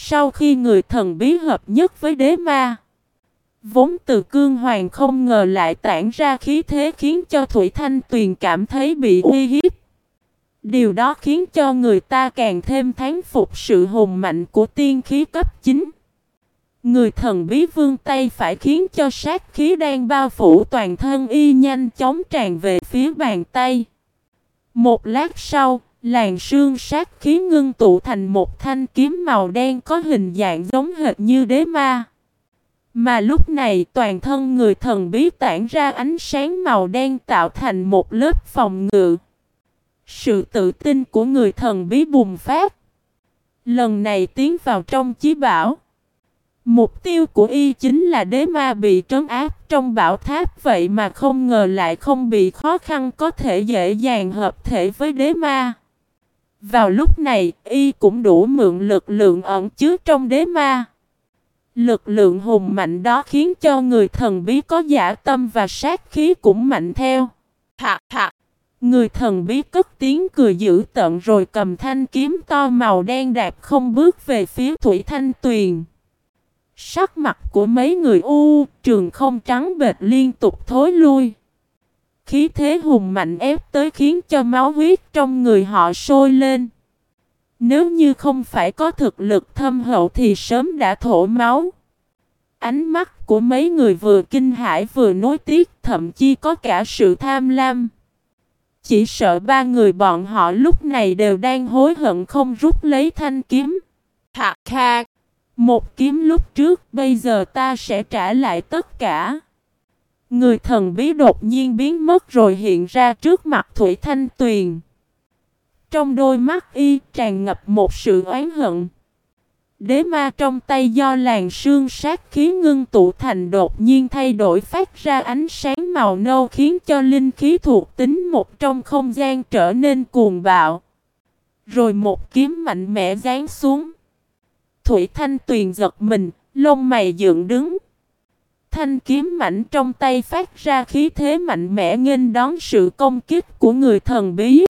Sau khi người thần bí hợp nhất với đế ma, vốn từ cương hoàng không ngờ lại tản ra khí thế khiến cho Thủy Thanh Tuyền cảm thấy bị uy hiếp. Điều đó khiến cho người ta càng thêm thán phục sự hùng mạnh của tiên khí cấp 9. Người thần bí vương tay phải khiến cho sát khí đang bao phủ toàn thân y nhanh chóng tràn về phía bàn tay. Một lát sau, làn sương sát khí ngưng tụ thành một thanh kiếm màu đen có hình dạng giống hệt như đế ma. Mà lúc này toàn thân người thần bí tản ra ánh sáng màu đen tạo thành một lớp phòng ngự. Sự tự tin của người thần bí bùng phát. Lần này tiến vào trong chí bảo. Mục tiêu của y chính là đế ma bị trấn áp trong bảo tháp, vậy mà không ngờ lại không bị khó khăn có thể dễ dàng hợp thể với đế ma. Vào lúc này, y cũng đủ mượn lực lượng ẩn chứa trong đế ma. Lực lượng hùng mạnh đó khiến cho người thần bí có giả tâm và sát khí cũng mạnh theo. Thạc thạc. Người thần bí cất tiếng cười dữ tận rồi cầm thanh kiếm to màu đen đạp không bước về phía Thủy Thanh Tuyền. Sắc mặt của mấy người u trường không trắng bệt liên tục thối lui. Khí thế hùng mạnh ép tới khiến cho máu huyết trong người họ sôi lên. Nếu như không phải có thực lực thâm hậu thì sớm đã thổ máu. Ánh mắt của mấy người vừa kinh hãi vừa nối tiếc, thậm chí có cả sự tham lam. Chỉ sợ ba người bọn họ lúc này đều đang hối hận không rút lấy thanh kiếm. Thạc khạc. Một kiếm lúc trước, bây giờ ta sẽ trả lại tất cả. Người thần bí đột nhiên biến mất rồi hiện ra trước mặt Thủy Thanh Tuyền. Trong đôi mắt y tràn ngập một sự oán hận. Đế ma trong tay do làn sương sát khí ngưng tụ thành đột nhiên thay đổi phát ra ánh sáng màu nâu khiến cho linh khí thuộc tính một trong không gian trở nên cuồng bạo. Rồi một kiếm mạnh mẽ giáng xuống. Thủy Thanh Tuyền giật mình, lông mày dựng đứng. Thanh kiếm mạnh trong tay phát ra khí thế mạnh mẽ nghênh đón sự công kích của người thần bí.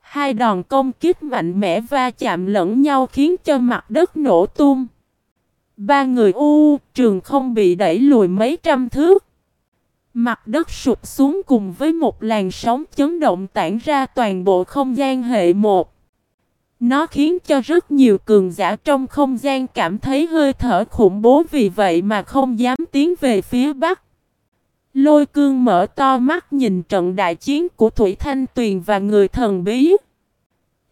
Hai đòn công kích mạnh mẽ va chạm lẫn nhau khiến cho mặt đất nổ tung. Ba người u trường không bị đẩy lùi mấy trăm thước. Mặt đất sụp xuống cùng với một làn sóng chấn động tản ra toàn bộ không gian hệ một. Nó khiến cho rất nhiều cường giả trong không gian cảm thấy hơi thở khủng bố vì vậy mà không dám tiến về phía bắc. Lôi cương mở to mắt nhìn trận đại chiến của Thủy Thanh Tuyền và người thần bí.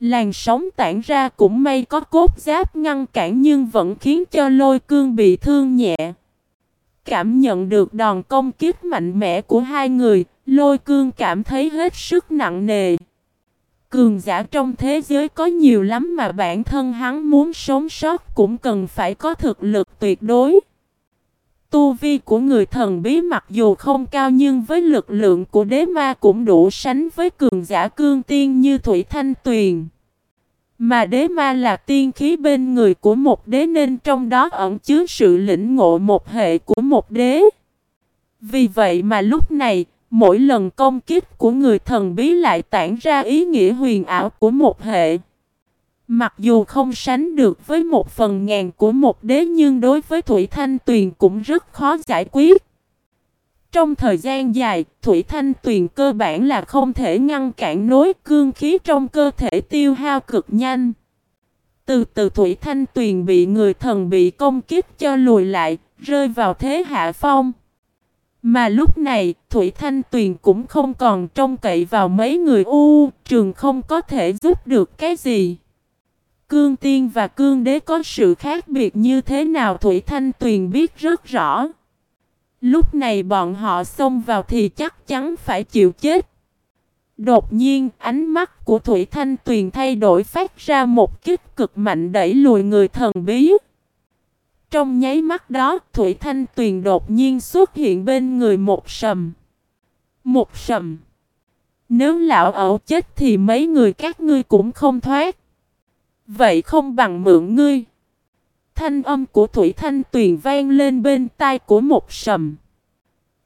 Làn sóng tản ra cũng may có cốt giáp ngăn cản nhưng vẫn khiến cho lôi cương bị thương nhẹ. Cảm nhận được đòn công kích mạnh mẽ của hai người, lôi cương cảm thấy hết sức nặng nề. Cường giả trong thế giới có nhiều lắm mà bản thân hắn muốn sống sót cũng cần phải có thực lực tuyệt đối. Tu vi của người thần bí mặc dù không cao nhưng với lực lượng của đế ma cũng đủ sánh với cường giả cương tiên như Thủy Thanh Tuyền. Mà đế ma là tiên khí bên người của một đế nên trong đó ẩn chứa sự lĩnh ngộ một hệ của một đế. Vì vậy mà lúc này, mỗi lần công kích của người thần bí lại tản ra ý nghĩa huyền ảo của một hệ. Mặc dù không sánh được với một phần ngàn của một đế nhưng đối với Thủy Thanh Tuyền cũng rất khó giải quyết. Trong thời gian dài, Thủy Thanh Tuyền cơ bản là không thể ngăn cản nối cương khí trong cơ thể tiêu hao cực nhanh. Từ từ Thủy Thanh Tuyền bị người thần bị công kích cho lùi lại, rơi vào thế hạ phong. Mà lúc này, Thủy Thanh Tuyền cũng không còn trông cậy vào mấy người u, trường không có thể giúp được cái gì. Cương Tiên và Cương Đế có sự khác biệt như thế nào Thủy Thanh Tuyền biết rất rõ. Lúc này bọn họ xông vào thì chắc chắn phải chịu chết. Đột nhiên, ánh mắt của Thủy Thanh Tuyền thay đổi phát ra một kích cực mạnh đẩy lùi người thần bí. Trong nháy mắt đó, Thủy Thanh Tuyền đột nhiên xuất hiện bên người một sầm. Một sầm. Nếu lão ẩu chết thì mấy người các ngươi cũng không thoát. Vậy không bằng mượn ngươi. Thanh âm của Thủy Thanh Tuyền vang lên bên tai của một sầm.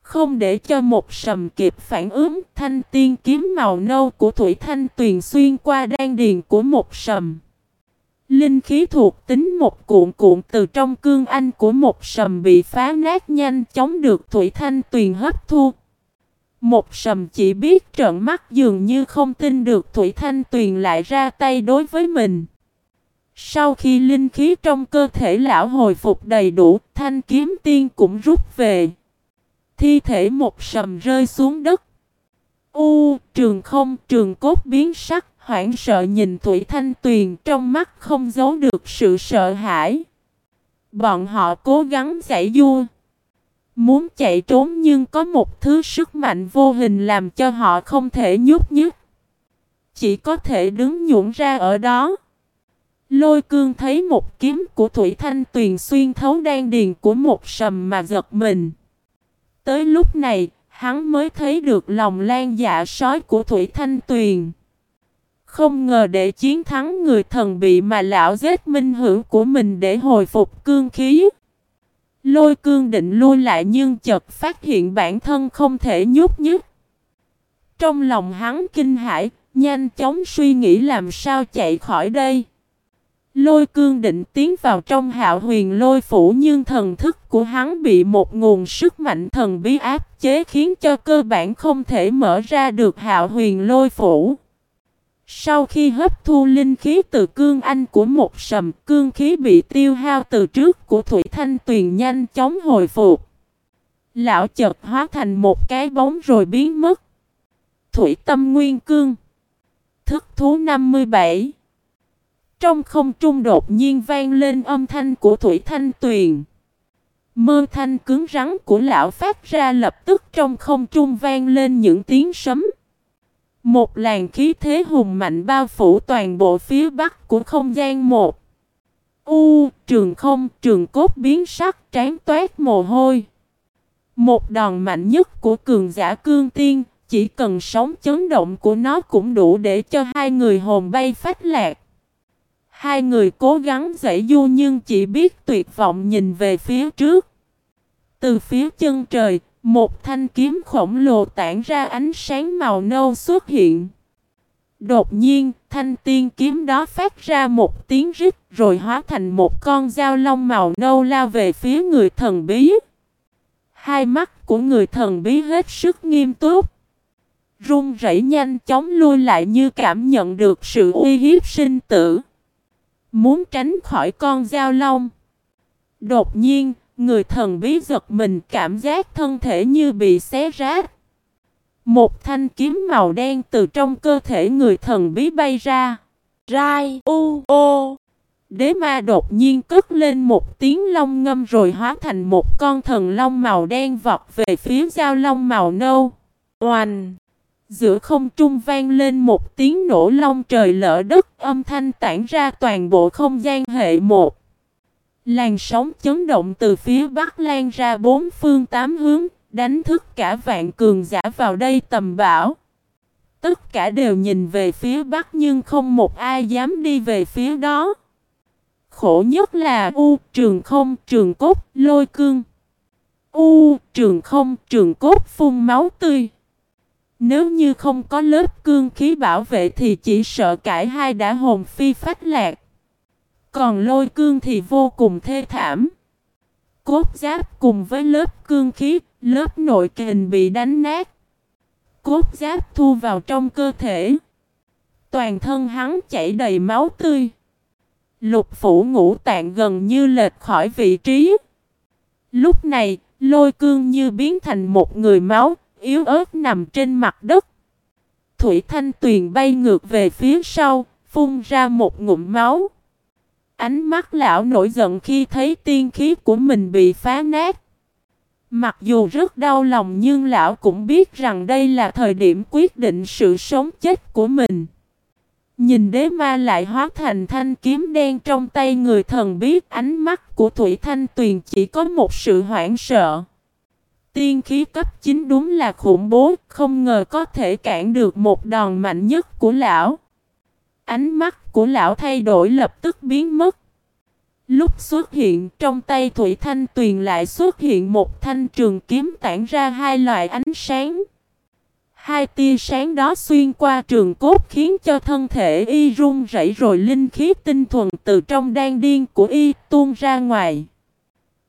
Không để cho một sầm kịp phản ứng, thanh tiên kiếm màu nâu của Thủy Thanh Tuyền xuyên qua đan điền của một sầm. Linh khí thuộc tính một cuộn cuộn từ trong cương anh của một sầm bị phá nát nhanh chóng được Thủy Thanh Tuyền hấp thu. Một sầm chỉ biết trợn mắt dường như không tin được Thủy Thanh Tuyền lại ra tay đối với mình. Sau khi linh khí trong cơ thể lão hồi phục đầy đủ, thanh kiếm tiên cũng rút về. Thi thể một sầm rơi xuống đất. U, trường không, trường cốt biến sắc, hoảng sợ nhìn Thủy Thanh Tuyền trong mắt không giấu được sự sợ hãi. Bọn họ cố gắng giải vua. Muốn chạy trốn nhưng có một thứ sức mạnh vô hình làm cho họ không thể nhúc nhích. Chỉ có thể đứng nhũn ra ở đó. Lôi cương thấy một kiếm của Thủy Thanh Tuyền xuyên thấu đan điền của một sầm mà giật mình. Tới lúc này, hắn mới thấy được lòng lan dạ sói của Thủy Thanh Tuyền. Không ngờ để chiến thắng người thần bị mà lão giết minh hữu của mình để hồi phục cương khí. Lôi cương định lui lại nhưng chợt phát hiện bản thân không thể nhúc nhích. Trong lòng hắn kinh hãi, nhanh chóng suy nghĩ làm sao chạy khỏi đây. Lôi cương định tiến vào trong hạo huyền lôi phủ nhưng thần thức của hắn bị một nguồn sức mạnh thần bí áp chế khiến cho cơ bản không thể mở ra được hạo huyền lôi phủ. Sau khi hấp thu linh khí từ cương anh của một sầm, cương khí bị tiêu hao từ trước của Thủy Thanh Tuyền nhanh chóng hồi phục. Lão chợt hóa thành một cái bóng rồi biến mất. Thủy Tâm Nguyên Cương Thức thú 57 Trong không trung đột nhiên vang lên âm thanh của Thủy Thanh Tuyền. Mơ thanh cứng rắn của lão phát ra lập tức trong không trung vang lên những tiếng sấm. Một làn khí thế hùng mạnh bao phủ toàn bộ phía bắc của không gian một. U, trường không, trường cốt biến sắc, trán toát mồ hôi. Một đòn mạnh nhất của cường giả cương tiên, chỉ cần sóng chấn động của nó cũng đủ để cho hai người hồn bay phách lạc. Hai người cố gắng giải du nhưng chỉ biết tuyệt vọng nhìn về phía trước. Từ phía chân trời, một thanh kiếm khổng lồ tản ra ánh sáng màu nâu xuất hiện. Đột nhiên, thanh tiên kiếm đó phát ra một tiếng rít rồi hóa thành một con dao long màu nâu lao về phía người thần bí. Hai mắt của người thần bí hết sức nghiêm túc. Run rẩy nhanh chóng lui lại như cảm nhận được sự uy hiếp sinh tử. Muốn tránh khỏi con dao long. Đột nhiên, Người thần bí giật mình cảm giác thân thể như bị xé rách. Một thanh kiếm màu đen từ trong cơ thể người thần bí bay ra. Rai, u, ô. Đế ma đột nhiên cất lên một tiếng long ngâm rồi hóa thành một con thần long màu đen vọt về phía giao long màu nâu. Oanh! Giữa không trung vang lên một tiếng nổ long trời lỡ đất âm thanh tản ra toàn bộ không gian hệ một. Làn sóng chấn động từ phía bắc lan ra bốn phương tám hướng, đánh thức cả vạn cường giả vào đây tầm bão. Tất cả đều nhìn về phía bắc nhưng không một ai dám đi về phía đó. Khổ nhất là U, trường không, trường cốt, lôi cương. U, trường không, trường cốt phun máu tươi. Nếu như không có lớp cương khí bảo vệ thì chỉ sợ cải hai đã hồn phi phách lạc. Còn lôi cương thì vô cùng thê thảm. Cốt giáp cùng với lớp cương khí, lớp nội kình bị đánh nát. Cốt giáp thu vào trong cơ thể. Toàn thân hắn chảy đầy máu tươi. Lục phủ ngũ tạng gần như lệch khỏi vị trí. Lúc này, lôi cương như biến thành một người máu, yếu ớt nằm trên mặt đất. Thủy Thanh Tuyền bay ngược về phía sau, phun ra một ngụm máu. Ánh mắt lão nổi giận khi thấy tiên khí của mình bị phá nát. Mặc dù rất đau lòng nhưng lão cũng biết rằng đây là thời điểm quyết định sự sống chết của mình. Nhìn đế ma lại hóa thành thanh kiếm đen trong tay người thần biết ánh mắt của Thủy Thanh Tuyền chỉ có một sự hoảng sợ. Tiên khí cấp 9 đúng là khủng bố, không ngờ có thể cản được một đòn mạnh nhất của lão. Ánh mắt của lão thay đổi lập tức biến mất. Lúc xuất hiện trong tay Thủy Thanh Tuyền lại xuất hiện một thanh trường kiếm tản ra hai loại ánh sáng. Hai tia sáng đó xuyên qua trường cốt khiến cho thân thể y run rẩy rồi linh khí tinh thuần từ trong đan điên của y tuôn ra ngoài.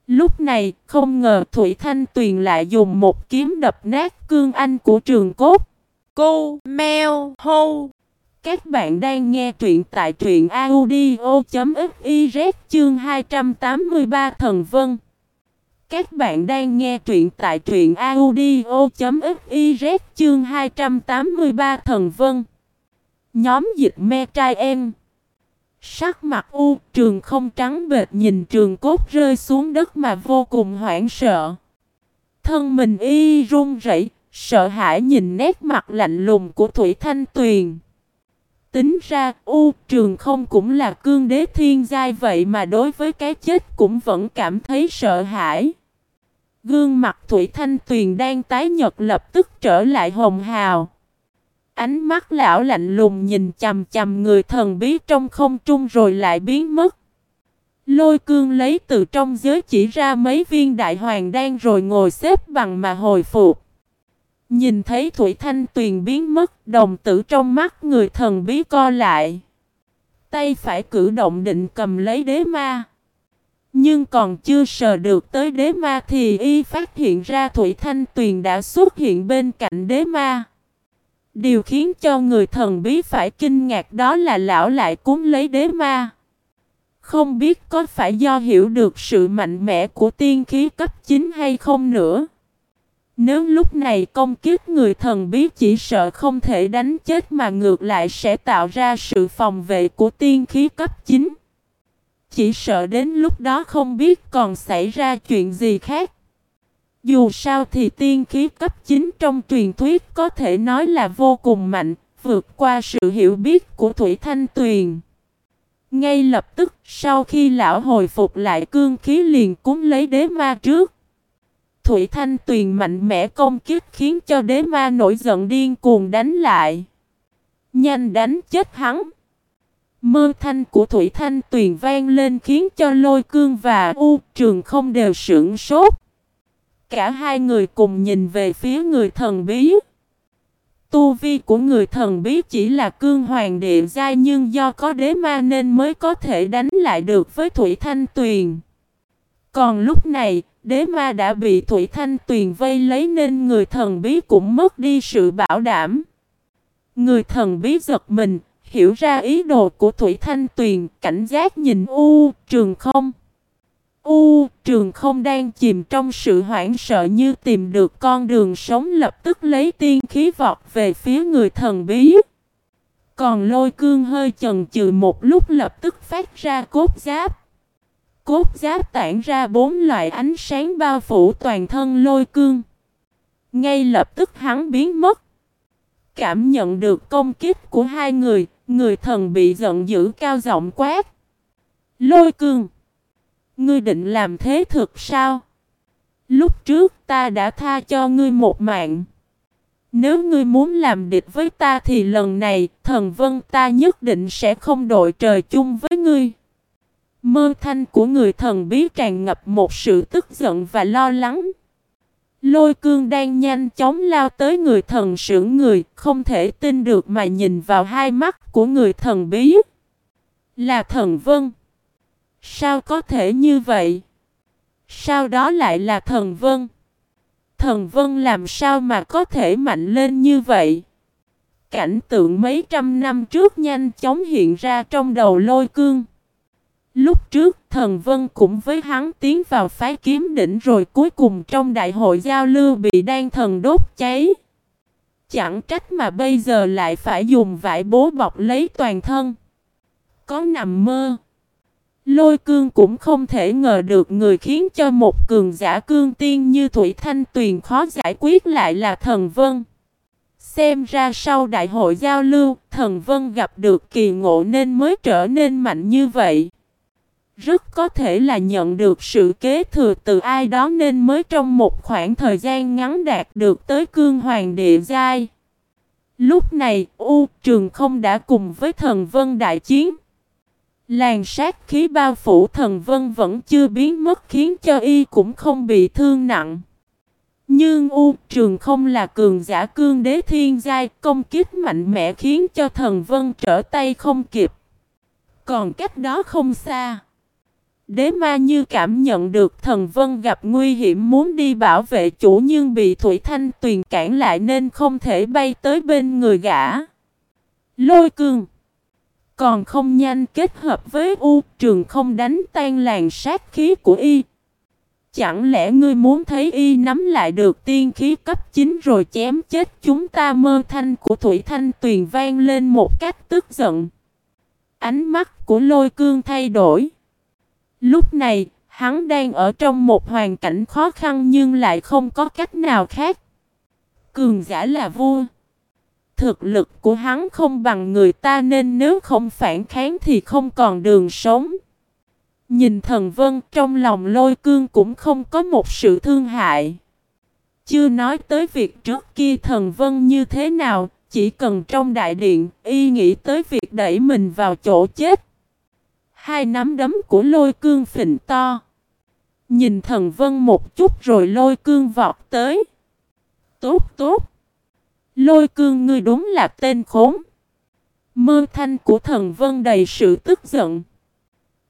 Lúc này, không ngờ Thủy Thanh Tuyền lại dùng một kiếm đập nát cương anh của trường cốt. Cô, meo, hô. Các bạn đang nghe truyện tại truyện audio.fiz chương 283 Thần Vân. Các bạn đang nghe truyện tại truyện audio.fiz chương 283 Thần Vân. Nhóm dịch me trai em. Sắc mặt u, trường không trắng bệt nhìn trường cốt rơi xuống đất mà vô cùng hoảng sợ. Thân mình y run rẩy, sợ hãi nhìn nét mặt lạnh lùng của Thủy Thanh Tuyền. Tính ra, u, trường không cũng là cương đế thiên giai vậy mà đối với cái chết cũng vẫn cảm thấy sợ hãi. Gương mặt Thủy Thanh Tuyền đang tái nhật lập tức trở lại hồng hào. Ánh mắt lão lạnh lùng nhìn chầm chầm người thần bí trong không trung rồi lại biến mất. Lôi cương lấy từ trong giới chỉ ra mấy viên đại hoàng đang rồi ngồi xếp bằng mà hồi phục. Nhìn thấy Thủy Thanh Tuyền biến mất, đồng tử trong mắt người thần bí co lại. Tay phải cử động định cầm lấy đế ma. Nhưng còn chưa sờ được tới đế ma thì y phát hiện ra Thủy Thanh Tuyền đã xuất hiện bên cạnh đế ma. Điều khiến cho người thần bí phải kinh ngạc đó là lão lại cúng lấy đế ma. Không biết có phải do hiểu được sự mạnh mẽ của tiên khí cấp 9 hay không nữa. Nếu lúc này công kiếp người thần bí chỉ sợ không thể đánh chết mà ngược lại sẽ tạo ra sự phòng vệ của tiên khí cấp 9. Chỉ sợ đến lúc đó không biết còn xảy ra chuyện gì khác. Dù sao thì tiên khí cấp 9 trong truyền thuyết có thể nói là vô cùng mạnh, vượt qua sự hiểu biết của Thủy Thanh Tuyền. Ngay lập tức, sau khi lão hồi phục lại cương khí liền cúng lấy đế ma trước. Thủy Thanh Tuyền mạnh mẽ công kích khiến cho đế ma nổi giận điên cuồng đánh lại. Nhanh đánh chết hắn. Mơ thanh của Thủy Thanh Tuyền vang lên khiến cho lôi cương và U trường không đều sửng sốt. Cả hai người cùng nhìn về phía người thần bí. Tu vi của người thần bí chỉ là cương hoàng địa giai nhưng do có đế ma nên mới có thể đánh lại được với Thủy Thanh Tuyền. Còn lúc này, đế ma đã bị Thủy Thanh Tuyền vây lấy nên người thần bí cũng mất đi sự bảo đảm. Người thần bí giật mình, hiểu ra ý đồ của Thủy Thanh Tuyền, cảnh giác nhìn U, trường không. U, trường không đang chìm trong sự hoảng sợ như tìm được con đường sống lập tức lấy tiên khí vọt về phía người thần bí. Còn lôi cương hơi chần chừ một lúc lập tức phát ra cốt giáp. Cốt giáp tản ra bốn loại ánh sáng bao phủ toàn thân lôi cương. Ngay lập tức hắn biến mất. Cảm nhận được công kích của hai người, người thần bị giận dữ cao giọng quát. Lôi cương! Ngươi định làm thế thực sao? Lúc trước ta đã tha cho ngươi một mạng. Nếu ngươi muốn làm địch với ta thì lần này thần vân ta nhất định sẽ không đội trời chung với ngươi. Mơ thanh của người thần bí tràn ngập một sự tức giận và lo lắng. Lôi cương đang nhanh chóng lao tới người thần sưởng người, không thể tin được mà nhìn vào hai mắt của người thần bí. Là thần vân. Sao có thể như vậy? Sao đó lại là thần vân? Thần vân làm sao mà có thể mạnh lên như vậy? Cảnh tượng mấy trăm năm trước nhanh chóng hiện ra trong đầu lôi cương. Lúc trước thần vân cũng với hắn tiến vào phái kiếm đỉnh rồi cuối cùng trong đại hội giao lưu bị đan thần đốt cháy. Chẳng trách mà bây giờ lại phải dùng vải bố bọc lấy toàn thân. Có nằm mơ. Lôi cương cũng không thể ngờ được người khiến cho một cường giả cương tiên như Thủy Thanh Tuyền khó giải quyết lại là thần vân. Xem ra sau đại hội giao lưu, thần vân gặp được kỳ ngộ nên mới trở nên mạnh như vậy. Rất có thể là nhận được sự kế thừa từ ai đó nên mới trong một khoảng thời gian ngắn đạt được tới cương hoàng địa giai. Lúc này, U Trường không đã cùng với thần vân đại chiến. Làn sát khí bao phủ thần vân vẫn chưa biến mất khiến cho y cũng không bị thương nặng. Nhưng U Trường không là cường giả cương đế thiên giai, công kích mạnh mẽ khiến cho thần vân trở tay không kịp. Còn cách đó không xa. Đế ma như cảm nhận được thần vân gặp nguy hiểm muốn đi bảo vệ chủ nhưng bị Thủy Thanh Tuyền cản lại nên không thể bay tới bên người gã. Lôi cương Còn không nhanh kết hợp với U, trường không đánh tan làn sát khí của y. Chẳng lẽ ngươi muốn thấy y nắm lại được tiên khí cấp 9 rồi chém chết chúng ta mơ thanh của Thủy Thanh Tuyền vang lên một cách tức giận. Ánh mắt của lôi cương thay đổi. Lúc này, hắn đang ở trong một hoàn cảnh khó khăn nhưng lại không có cách nào khác. Cường giả là vua. Thực lực của hắn không bằng người ta nên nếu không phản kháng thì không còn đường sống. Nhìn thần vân trong lòng lôi cương cũng không có một sự thương hại. Chưa nói tới việc trước kia thần vân như thế nào, chỉ cần trong đại điện, y nghĩ tới việc đẩy mình vào chỗ chết. Hai nắm đấm của lôi cương phình to. Nhìn thần vân một chút rồi lôi cương vọt tới. Tốt tốt. Lôi cương ngươi đúng là tên khốn. Mơ thanh của thần vân đầy sự tức giận.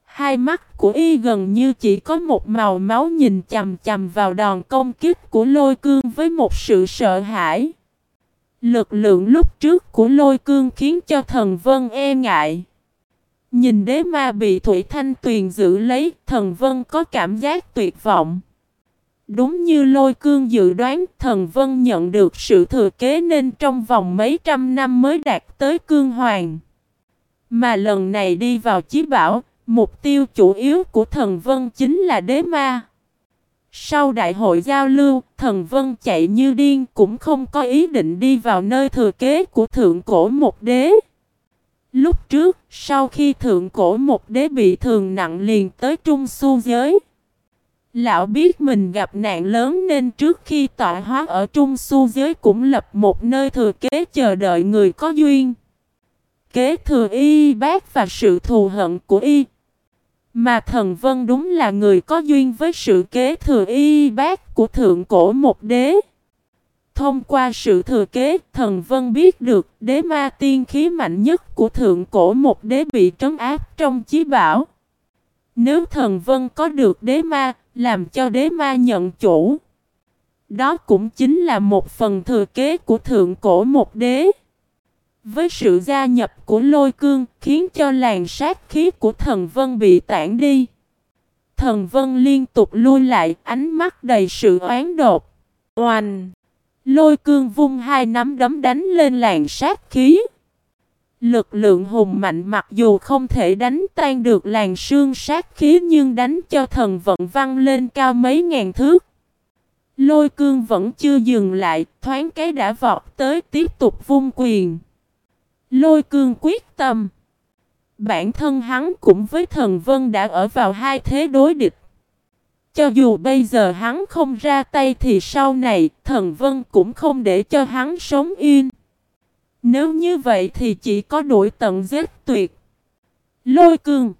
Hai mắt của y gần như chỉ có một màu máu nhìn chầm chầm vào đòn công kích của lôi cương với một sự sợ hãi. Lực lượng lúc trước của lôi cương khiến cho thần vân e ngại. Nhìn đế ma bị Thủy Thanh Tuyền giữ lấy, thần vân có cảm giác tuyệt vọng. Đúng như lôi cương dự đoán, thần vân nhận được sự thừa kế nên trong vòng mấy trăm năm mới đạt tới cương hoàng. Mà lần này đi vào chí bảo, mục tiêu chủ yếu của thần vân chính là đế ma. Sau đại hội giao lưu, thần vân chạy như điên cũng không có ý định đi vào nơi thừa kế của thượng cổ một đế. Lúc trước, sau khi thượng cổ một đế bị thường nặng liền tới trung su giới. Lão biết mình gặp nạn lớn nên trước khi tọa hóa ở trung su giới cũng lập một nơi thừa kế chờ đợi người có duyên. Kế thừa y bác và sự thù hận của y. Mà thần vân đúng là người có duyên với sự kế thừa y bác của thượng cổ một đế. Thông qua sự thừa kế, thần vân biết được đế ma tiên khí mạnh nhất của thượng cổ một đế bị trấn áp trong chí bảo. Nếu thần vân có được đế ma, làm cho đế ma nhận chủ. Đó cũng chính là một phần thừa kế của thượng cổ một đế. Với sự gia nhập của lôi cương khiến cho làn sát khí của thần vân bị tản đi. Thần vân liên tục lui lại ánh mắt đầy sự oán đột. Oanh! Lôi cương vung hai nắm đấm đánh lên làn sát khí. Lực lượng hùng mạnh mặc dù không thể đánh tan được làn sương sát khí nhưng đánh cho thần vận văng lên cao mấy ngàn thước. Lôi cương vẫn chưa dừng lại, thoáng cái đã vọt tới tiếp tục vung quyền. Lôi cương quyết tâm. Bản thân hắn cũng với thần vân đã ở vào hai thế đối địch. Cho dù bây giờ hắn không ra tay thì sau này thần vân cũng không để cho hắn sống yên. Nếu như vậy thì chỉ có đuổi tận giết tuyệt. Lôi cương.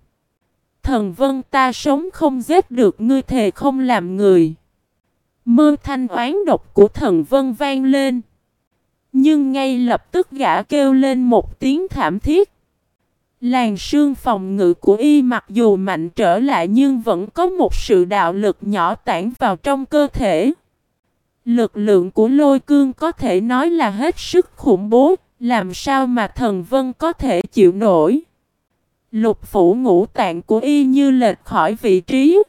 Thần vân ta sống không giết được, ngươi thề không làm người. Mơ thanh oán độc của thần vân vang lên. Nhưng ngay lập tức gã kêu lên một tiếng thảm thiết. Làn sương phòng ngự của y mặc dù mạnh trở lại nhưng vẫn có một sự đạo lực nhỏ tản vào trong cơ thể. Lực lượng của lôi cương có thể nói là hết sức khủng bố, làm sao mà thần vân có thể chịu nổi. Lục phủ ngũ tạng của y như lệch khỏi vị trí.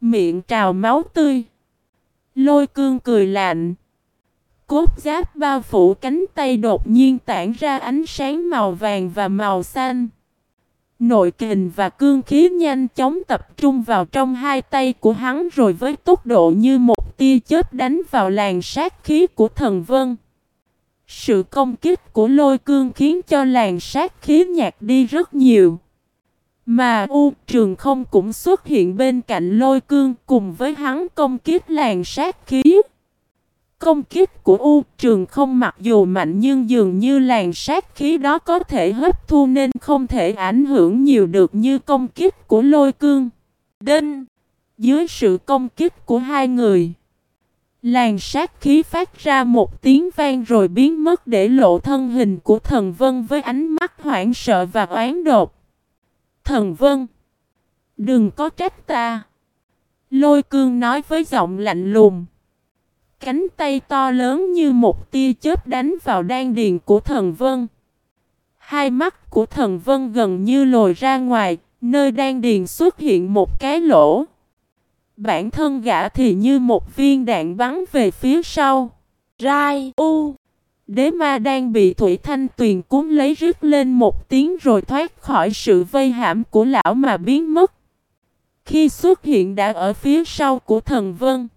Miệng trào máu tươi. Lôi cương cười lạnh. Cốt giáp bao phủ cánh tay đột nhiên tản ra ánh sáng màu vàng và màu xanh. Nội kình và cương khí nhanh chóng tập trung vào trong hai tay của hắn rồi với tốc độ như một tia chớp đánh vào làn sát khí của thần vân. Sự công kích của lôi cương khiến cho làn sát khí nhạt đi rất nhiều. Mà U Trường không cũng xuất hiện bên cạnh lôi cương cùng với hắn công kích làn sát khí. Công kích của U Trường không mặc dù mạnh nhưng dường như làn sát khí đó có thể hấp thu nên không thể ảnh hưởng nhiều được như công kích của lôi cương. Đinh! Dưới sự công kích của hai người, Làn sát khí phát ra một tiếng vang rồi biến mất để lộ thân hình của thần vân với ánh mắt hoảng sợ và oán đột. Thần vân! Đừng có trách ta! Lôi cương nói với giọng lạnh lùng. Cánh tay to lớn như một tia chớp đánh vào đan điền của thần vân. Hai mắt của thần vân gần như lồi ra ngoài, nơi đan điền xuất hiện một cái lỗ. Bản thân gã thì như một viên đạn bắn về phía sau. Rai u. Đế ma đang bị Thủy Thanh Tuyền cuốn lấy rứt lên một tiếng rồi thoát khỏi sự vây hãm của lão mà biến mất. Khi xuất hiện đã ở phía sau của thần vân.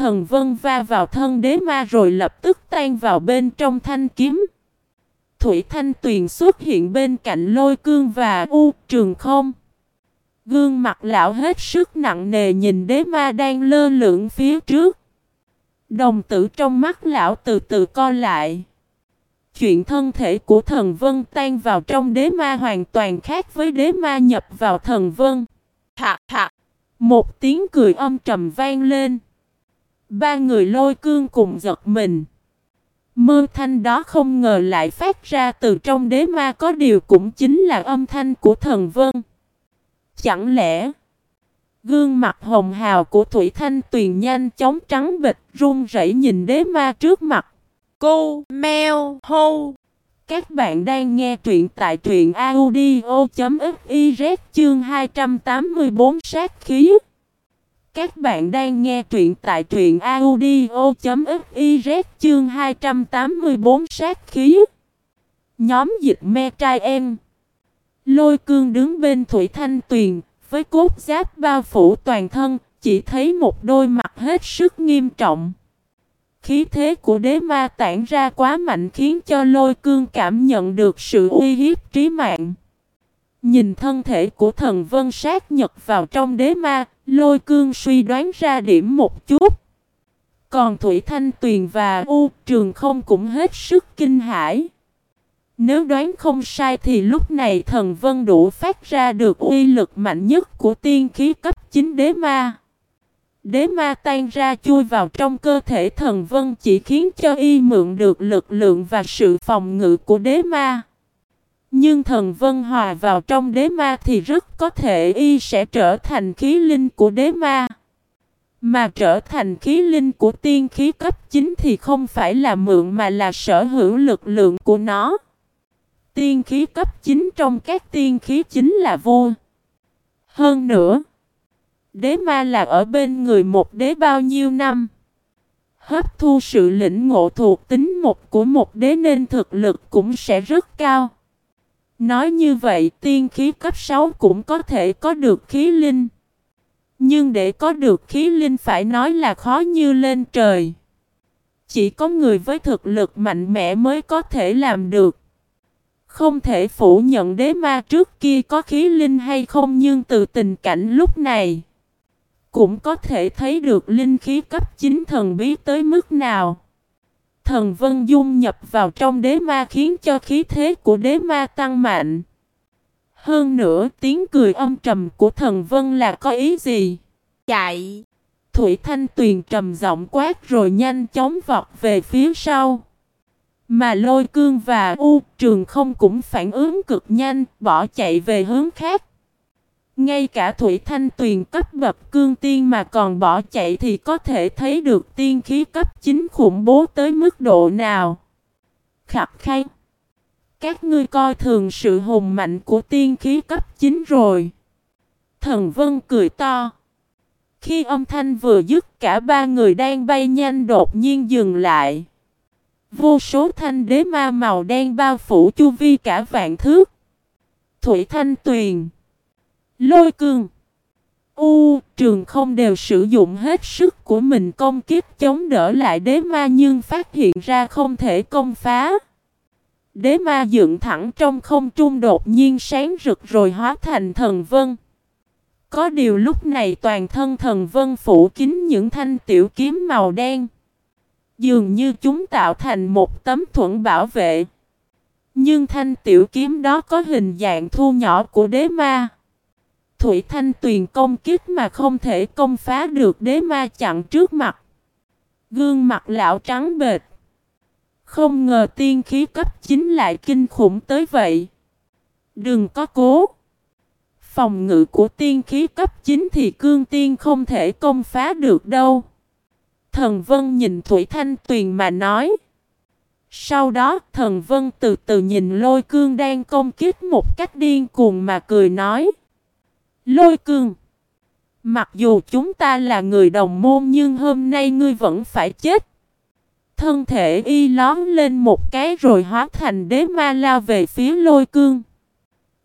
Thần vân va vào thân đế ma rồi lập tức tan vào bên trong thanh kiếm. Thủy Thanh Tuyền xuất hiện bên cạnh lôi cương và u trường không. Gương mặt lão hết sức nặng nề nhìn đế ma đang lơ lửng phía trước. Đồng tử trong mắt lão từ từ co lại. Chuyện thân thể của thần vân tan vào trong đế ma hoàn toàn khác với đế ma nhập vào thần vân. Thạc thạc. Một tiếng cười âm trầm vang lên. Ba người lôi cương cùng giật mình. Mơ thanh đó không ngờ lại phát ra từ trong đế ma, có điều cũng chính là âm thanh của thần vân. Chẳng lẽ, gương mặt hồng hào của Thủy Thanh Tuyền nhanh chóng trắng bịch, run rẩy nhìn đế ma trước mặt. Cô, meo, hô. Các bạn đang nghe truyện tại truyện audio.fiz chương 284 sát khí. Các bạn đang nghe truyện tại truyện audio.fiz chương 284 sát khí. Nhóm dịch me trai em. Lôi cương đứng bên Thủy Thanh Tuyền, với cốt giáp bao phủ toàn thân, chỉ thấy một đôi mặt hết sức nghiêm trọng. Khí thế của đế ma tản ra quá mạnh khiến cho lôi cương cảm nhận được sự uy hiếp trí mạng. Nhìn thân thể của thần vân sát nhật vào trong đế ma, lôi cương suy đoán ra điểm một chút. Còn Thủy Thanh Tuyền và U Trường không cũng hết sức kinh hãi. Nếu đoán không sai thì lúc này thần vân đủ phát ra được uy lực mạnh nhất của tiên khí cấp 9 đế ma. Đế ma tan ra chui vào trong cơ thể thần vân chỉ khiến cho y mượn được lực lượng và sự phòng ngự của đế ma. Nhưng thần vân hòa vào trong đế ma thì rất có thể y sẽ trở thành khí linh của đế ma. Mà trở thành khí linh của tiên khí cấp 9 thì không phải là mượn mà là sở hữu lực lượng của nó. Tiên khí cấp 9 trong các tiên khí chính là vua Hơn nữa, đế ma là ở bên người một đế bao nhiêu năm. Hấp thu sự lĩnh ngộ thuộc tính một của một đế nên thực lực cũng sẽ rất cao. Nói như vậy, tiên khí cấp 6 cũng có thể có được khí linh. Nhưng để có được khí linh phải nói là khó như lên trời. Chỉ có người với thực lực mạnh mẽ mới có thể làm được. Không thể phủ nhận đế ma trước kia có khí linh hay không nhưng từ tình cảnh lúc này, cũng có thể thấy được linh khí cấp 9 thần bí tới mức nào. Thần Vân Dung nhập vào trong đế ma khiến cho khí thế của đế ma tăng mạnh. Hơn nữa tiếng cười âm trầm của thần Vân là có ý gì? Chạy! Thủy Thanh Tuyền trầm giọng quát rồi nhanh chóng vọt về phía sau. Mà lôi cương và U trường không cũng phản ứng cực nhanh, bỏ chạy về hướng khác. Ngay cả Thủy Thanh Tuyền cấp bậc cương tiên mà còn bỏ chạy thì có thể thấy được tiên khí cấp 9 khủng bố tới mức độ nào. Khập khai. Các ngươi coi thường sự hùng mạnh của tiên khí cấp 9 rồi. Thần Vân cười to. Khi âm thanh vừa dứt, cả ba người đang bay nhanh đột nhiên dừng lại. Vô số thanh đế ma màu đen bao phủ chu vi cả vạn thước. Thủy Thanh Tuyền Lôi cương U, trường không đều sử dụng hết sức của mình công kiếp chống đỡ lại đế ma nhưng phát hiện ra không thể công phá. Đế ma dựng thẳng trong không trung đột nhiên sáng rực rồi hóa thành thần vân. Có điều lúc này toàn thân thần vân phủ kín những thanh tiểu kiếm màu đen. Dường như chúng tạo thành một tấm thuẫn bảo vệ. Nhưng thanh tiểu kiếm đó có hình dạng thu nhỏ của đế ma. Thủy Thanh Tuyền công kích mà không thể công phá được đế ma chặn trước mặt. Gương mặt lão trắng bệt. Không ngờ tiên khí cấp chính lại kinh khủng tới vậy. Đừng có cố. Phòng ngự của tiên khí cấp 9 thì cương tiên không thể công phá được đâu. Thần Vân nhìn Thủy Thanh Tuyền mà nói. Sau đó thần Vân từ từ nhìn lôi cương đang công kích một cách điên cuồng mà cười nói. Lôi cương. Mặc dù chúng ta là người đồng môn nhưng hôm nay ngươi vẫn phải chết. Thân thể y lón lên một cái rồi hóa thành đế ma lao về phía lôi cương.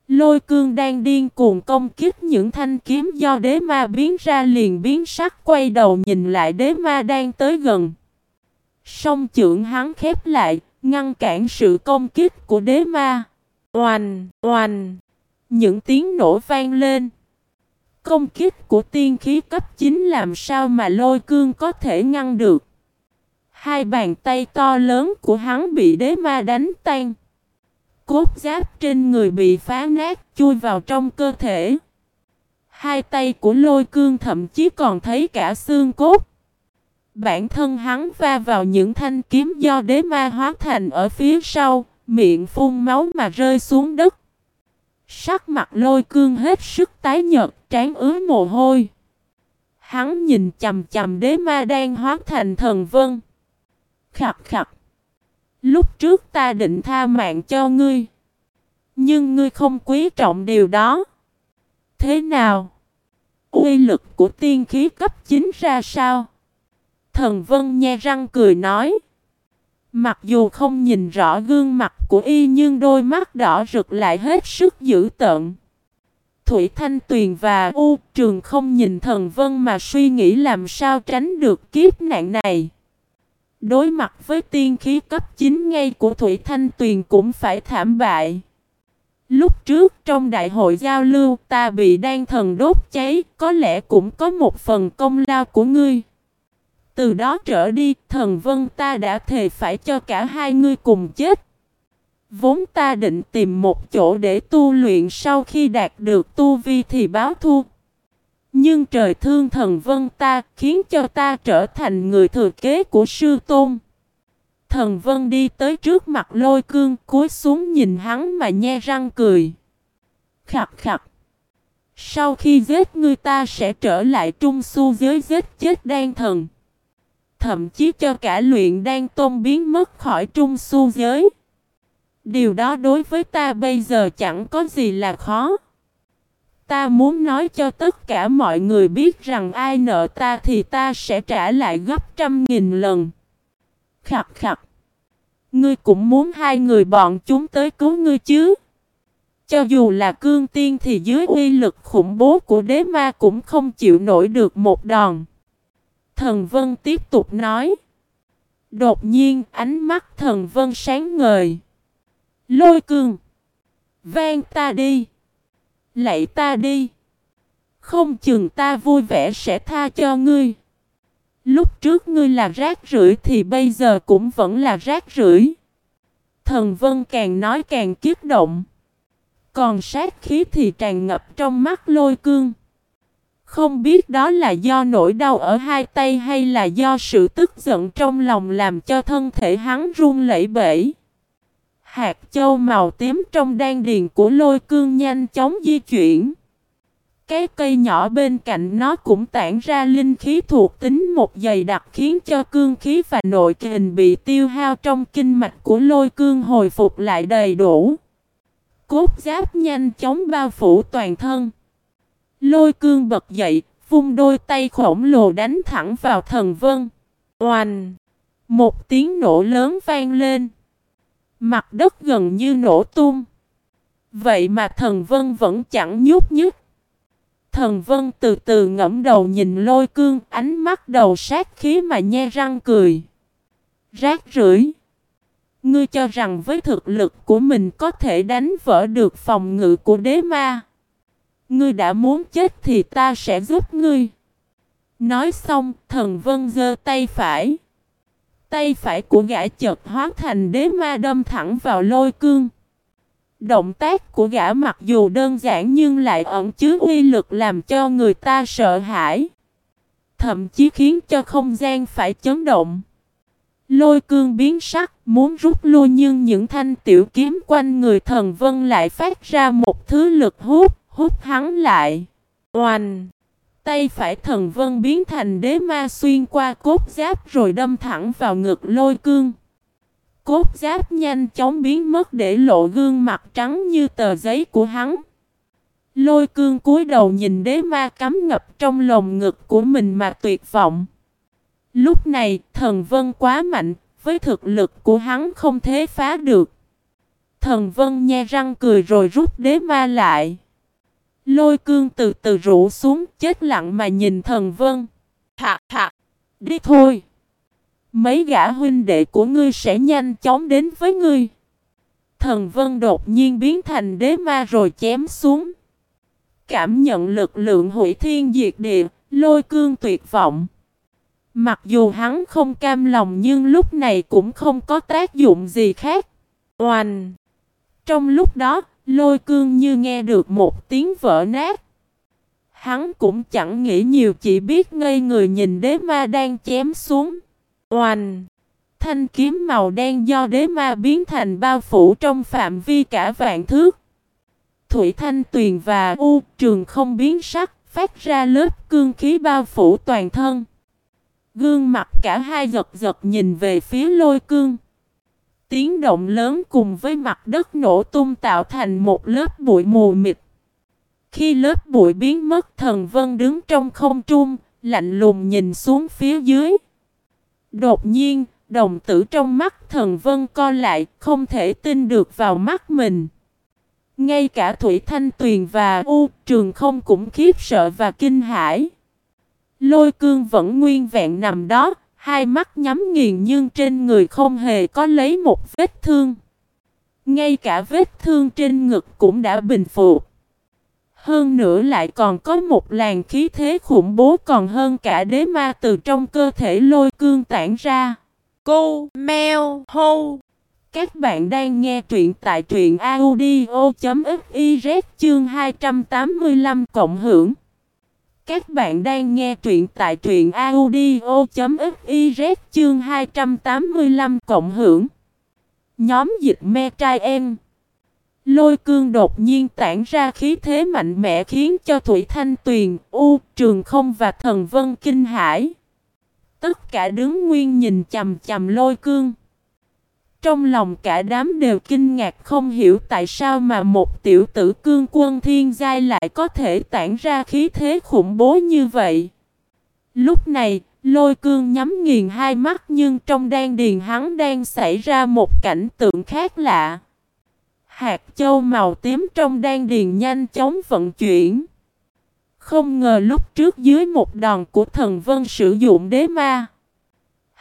Lôi cương đang điên cuồng công kích những thanh kiếm do đế ma biến ra liền biến sắc quay đầu nhìn lại đế ma đang tới gần. Song trưởng hắn khép lại, ngăn cản sự công kích của đế ma. Oanh, oanh, những tiếng nổ vang lên. Công kích của tiên khí cấp 9 làm sao mà lôi cương có thể ngăn được. Hai bàn tay to lớn của hắn bị đế ma đánh tan. Cốt giáp trên người bị phá nát chui vào trong cơ thể. Hai tay của lôi cương thậm chí còn thấy cả xương cốt. Bản thân hắn va vào những thanh kiếm do đế ma hóa thành ở phía sau, miệng phun máu mà rơi xuống đất. Sắc mặt lôi cương hết sức tái nhợt, trán ứa mồ hôi. Hắn nhìn chầm chầm đế ma đang hóa thành thần vân. Khặt khặt. Lúc trước ta định tha mạng cho ngươi. Nhưng ngươi không quý trọng điều đó. Thế nào? Uy lực của tiên khí cấp 9 ra sao? Thần Vân nhe răng cười nói. Mặc dù không nhìn rõ gương mặt của y nhưng đôi mắt đỏ rực lại hết sức dữ tợn. Thủy Thanh Tuyền và U Trường không nhìn thần vân mà suy nghĩ làm sao tránh được kiếp nạn này. Đối mặt với tiên khí cấp 9 ngay của Thủy Thanh Tuyền cũng phải thảm bại. Lúc trước trong đại hội giao lưu ta bị đan thần đốt cháy, có lẽ cũng có một phần công lao của ngươi. Từ đó trở đi, thần vân ta đã thề phải cho cả hai ngươi cùng chết. Vốn ta định tìm một chỗ để tu luyện sau khi đạt được tu vi thì báo thu. Nhưng trời thương thần vân ta khiến cho ta trở thành người thừa kế của sư tôn. Thần vân đi tới trước mặt lôi cương cúi xuống nhìn hắn mà nhe răng cười. Khặt khặt. Sau khi giết ngươi ta sẽ trở lại trung su giới giết chết đan thần. Thậm chí cho cả luyện đan tôn biến mất khỏi trung su giới. Điều đó đối với ta bây giờ chẳng có gì là khó. Ta muốn nói cho tất cả mọi người biết rằng ai nợ ta thì ta sẽ trả lại gấp trăm nghìn lần. Khặt khặt. Ngươi cũng muốn hai người bọn chúng tới cứu ngươi chứ. Cho dù là cương tiên thì dưới uy lực khủng bố của đế ma cũng không chịu nổi được một đòn. Thần Vân tiếp tục nói. Đột nhiên, ánh mắt thần Vân sáng ngời. Lôi cương. Vang ta đi. Lạy ta đi. Không chừng ta vui vẻ sẽ tha cho ngươi. Lúc trước ngươi là rác rưởi thì bây giờ cũng vẫn là rác rưởi. Thần Vân càng nói càng kiếp động. Còn sát khí thì tràn ngập trong mắt lôi cương. Không biết đó là do nỗi đau ở hai tay hay là do sự tức giận trong lòng làm cho thân thể hắn run lẩy bẩy. Hạt châu màu tím trong đan điền của lôi cương nhanh chóng di chuyển. Cái cây nhỏ bên cạnh nó cũng tản ra linh khí thuộc tính một dày đặc khiến cho cương khí và nội kình bị tiêu hao trong kinh mạch của lôi cương hồi phục lại đầy đủ. Cốt giáp nhanh chóng bao phủ toàn thân. Lôi cương bật dậy, vung đôi tay khổng lồ đánh thẳng vào thần vân. Oanh! Một tiếng nổ lớn vang lên. Mặt đất gần như nổ tung. Vậy mà thần vân vẫn chẳng nhúc nhích. Thần vân từ từ ngẫm đầu nhìn lôi cương, ánh mắt đầu sát khí mà nhe răng cười. Rác rưởi. Ngươi cho rằng với thực lực của mình có thể đánh vỡ được phòng ngự của đế ma. Ngươi đã muốn chết thì ta sẽ giúp ngươi. Nói xong, thần vân giơ tay phải. Tay phải của gã chợt hóa thành đế ma đâm thẳng vào lôi cương. Động tác của gã mặc dù đơn giản nhưng lại ẩn chứa uy lực làm cho người ta sợ hãi. thậm chí khiến cho không gian phải chấn động. Lôi cương biến sắc, muốn rút lui nhưng những thanh tiểu kiếm quanh người thần vân lại phát ra một thứ lực hút, hút hắn lại. Oanh! Tay phải thần vân biến thành đế ma xuyên qua cốt giáp rồi đâm thẳng vào ngực lôi cương. Cốt giáp nhanh chóng biến mất để lộ gương mặt trắng như tờ giấy của hắn. Lôi cương cúi đầu nhìn đế ma cắm ngập trong lồng ngực của mình mà tuyệt vọng. Lúc này thần vân quá mạnh, với thực lực của hắn không thể phá được. Thần vân nhe răng cười rồi rút đế ma lại. Lôi cương từ từ rũ xuống chết lặng mà nhìn thần vân. Thạc thạc, đi thôi. Mấy gã huynh đệ của ngươi sẽ nhanh chóng đến với ngươi. Thần vân đột nhiên biến thành đế ma rồi chém xuống. Cảm nhận lực lượng hủy thiên diệt địa, lôi cương tuyệt vọng. Mặc dù hắn không cam lòng nhưng lúc này cũng không có tác dụng gì khác. Oanh! Trong lúc đó, lôi cương như nghe được một tiếng vỡ nát. Hắn cũng chẳng nghĩ nhiều chỉ biết ngây người nhìn đế ma đang chém xuống. Oanh! Thanh kiếm màu đen do đế ma biến thành bao phủ trong phạm vi cả vạn thước. Thủy Thanh Tuyền và U Trường không biến sắc, phát ra lớp cương khí bao phủ toàn thân. Gương mặt cả hai giật giật nhìn về phía lôi cương. Tiếng động lớn cùng với mặt đất nổ tung tạo thành một lớp bụi mù mịt. Khi lớp bụi biến mất thần vân đứng trong không trung, lạnh lùng nhìn xuống phía dưới. Đột nhiên, đồng tử trong mắt thần vân co lại, không thể tin được vào mắt mình. Ngay cả Thủy Thanh Tuyền và U Trường không cũng khiếp sợ và kinh hãi. Lôi cương vẫn nguyên vẹn nằm đó, hai mắt nhắm nghiền nhưng trên người không hề có lấy một vết thương. Ngay cả vết thương trên ngực cũng đã bình phục. Hơn nữa lại còn có một làn khí thế khủng bố còn hơn cả đế ma từ trong cơ thể lôi cương tản ra. Cô, Mèo, Hô Các bạn đang nghe truyện tại truyện audio.fiz chương 285 cộng hưởng. Các bạn đang nghe truyện tại truyện audio.fiz chương 285 cộng hưởng. Nhóm dịch me trai em. Lôi cương đột nhiên tản ra khí thế mạnh mẽ khiến cho Thủy Thanh Tuyền, U, Trường Không và Thần Vân kinh hãi. Tất cả đứng nguyên nhìn chầm chầm lôi cương. Trong lòng cả đám đều kinh ngạc không hiểu tại sao mà một tiểu tử cương quân thiên giai lại có thể tản ra khí thế khủng bố như vậy. Lúc này, lôi cương nhắm nghiền hai mắt nhưng trong đan điền hắn đang xảy ra một cảnh tượng khác lạ. Hạt châu màu tím trong đan điền nhanh chóng vận chuyển. Không ngờ lúc trước dưới một đòn của thần vân sử dụng đế ma.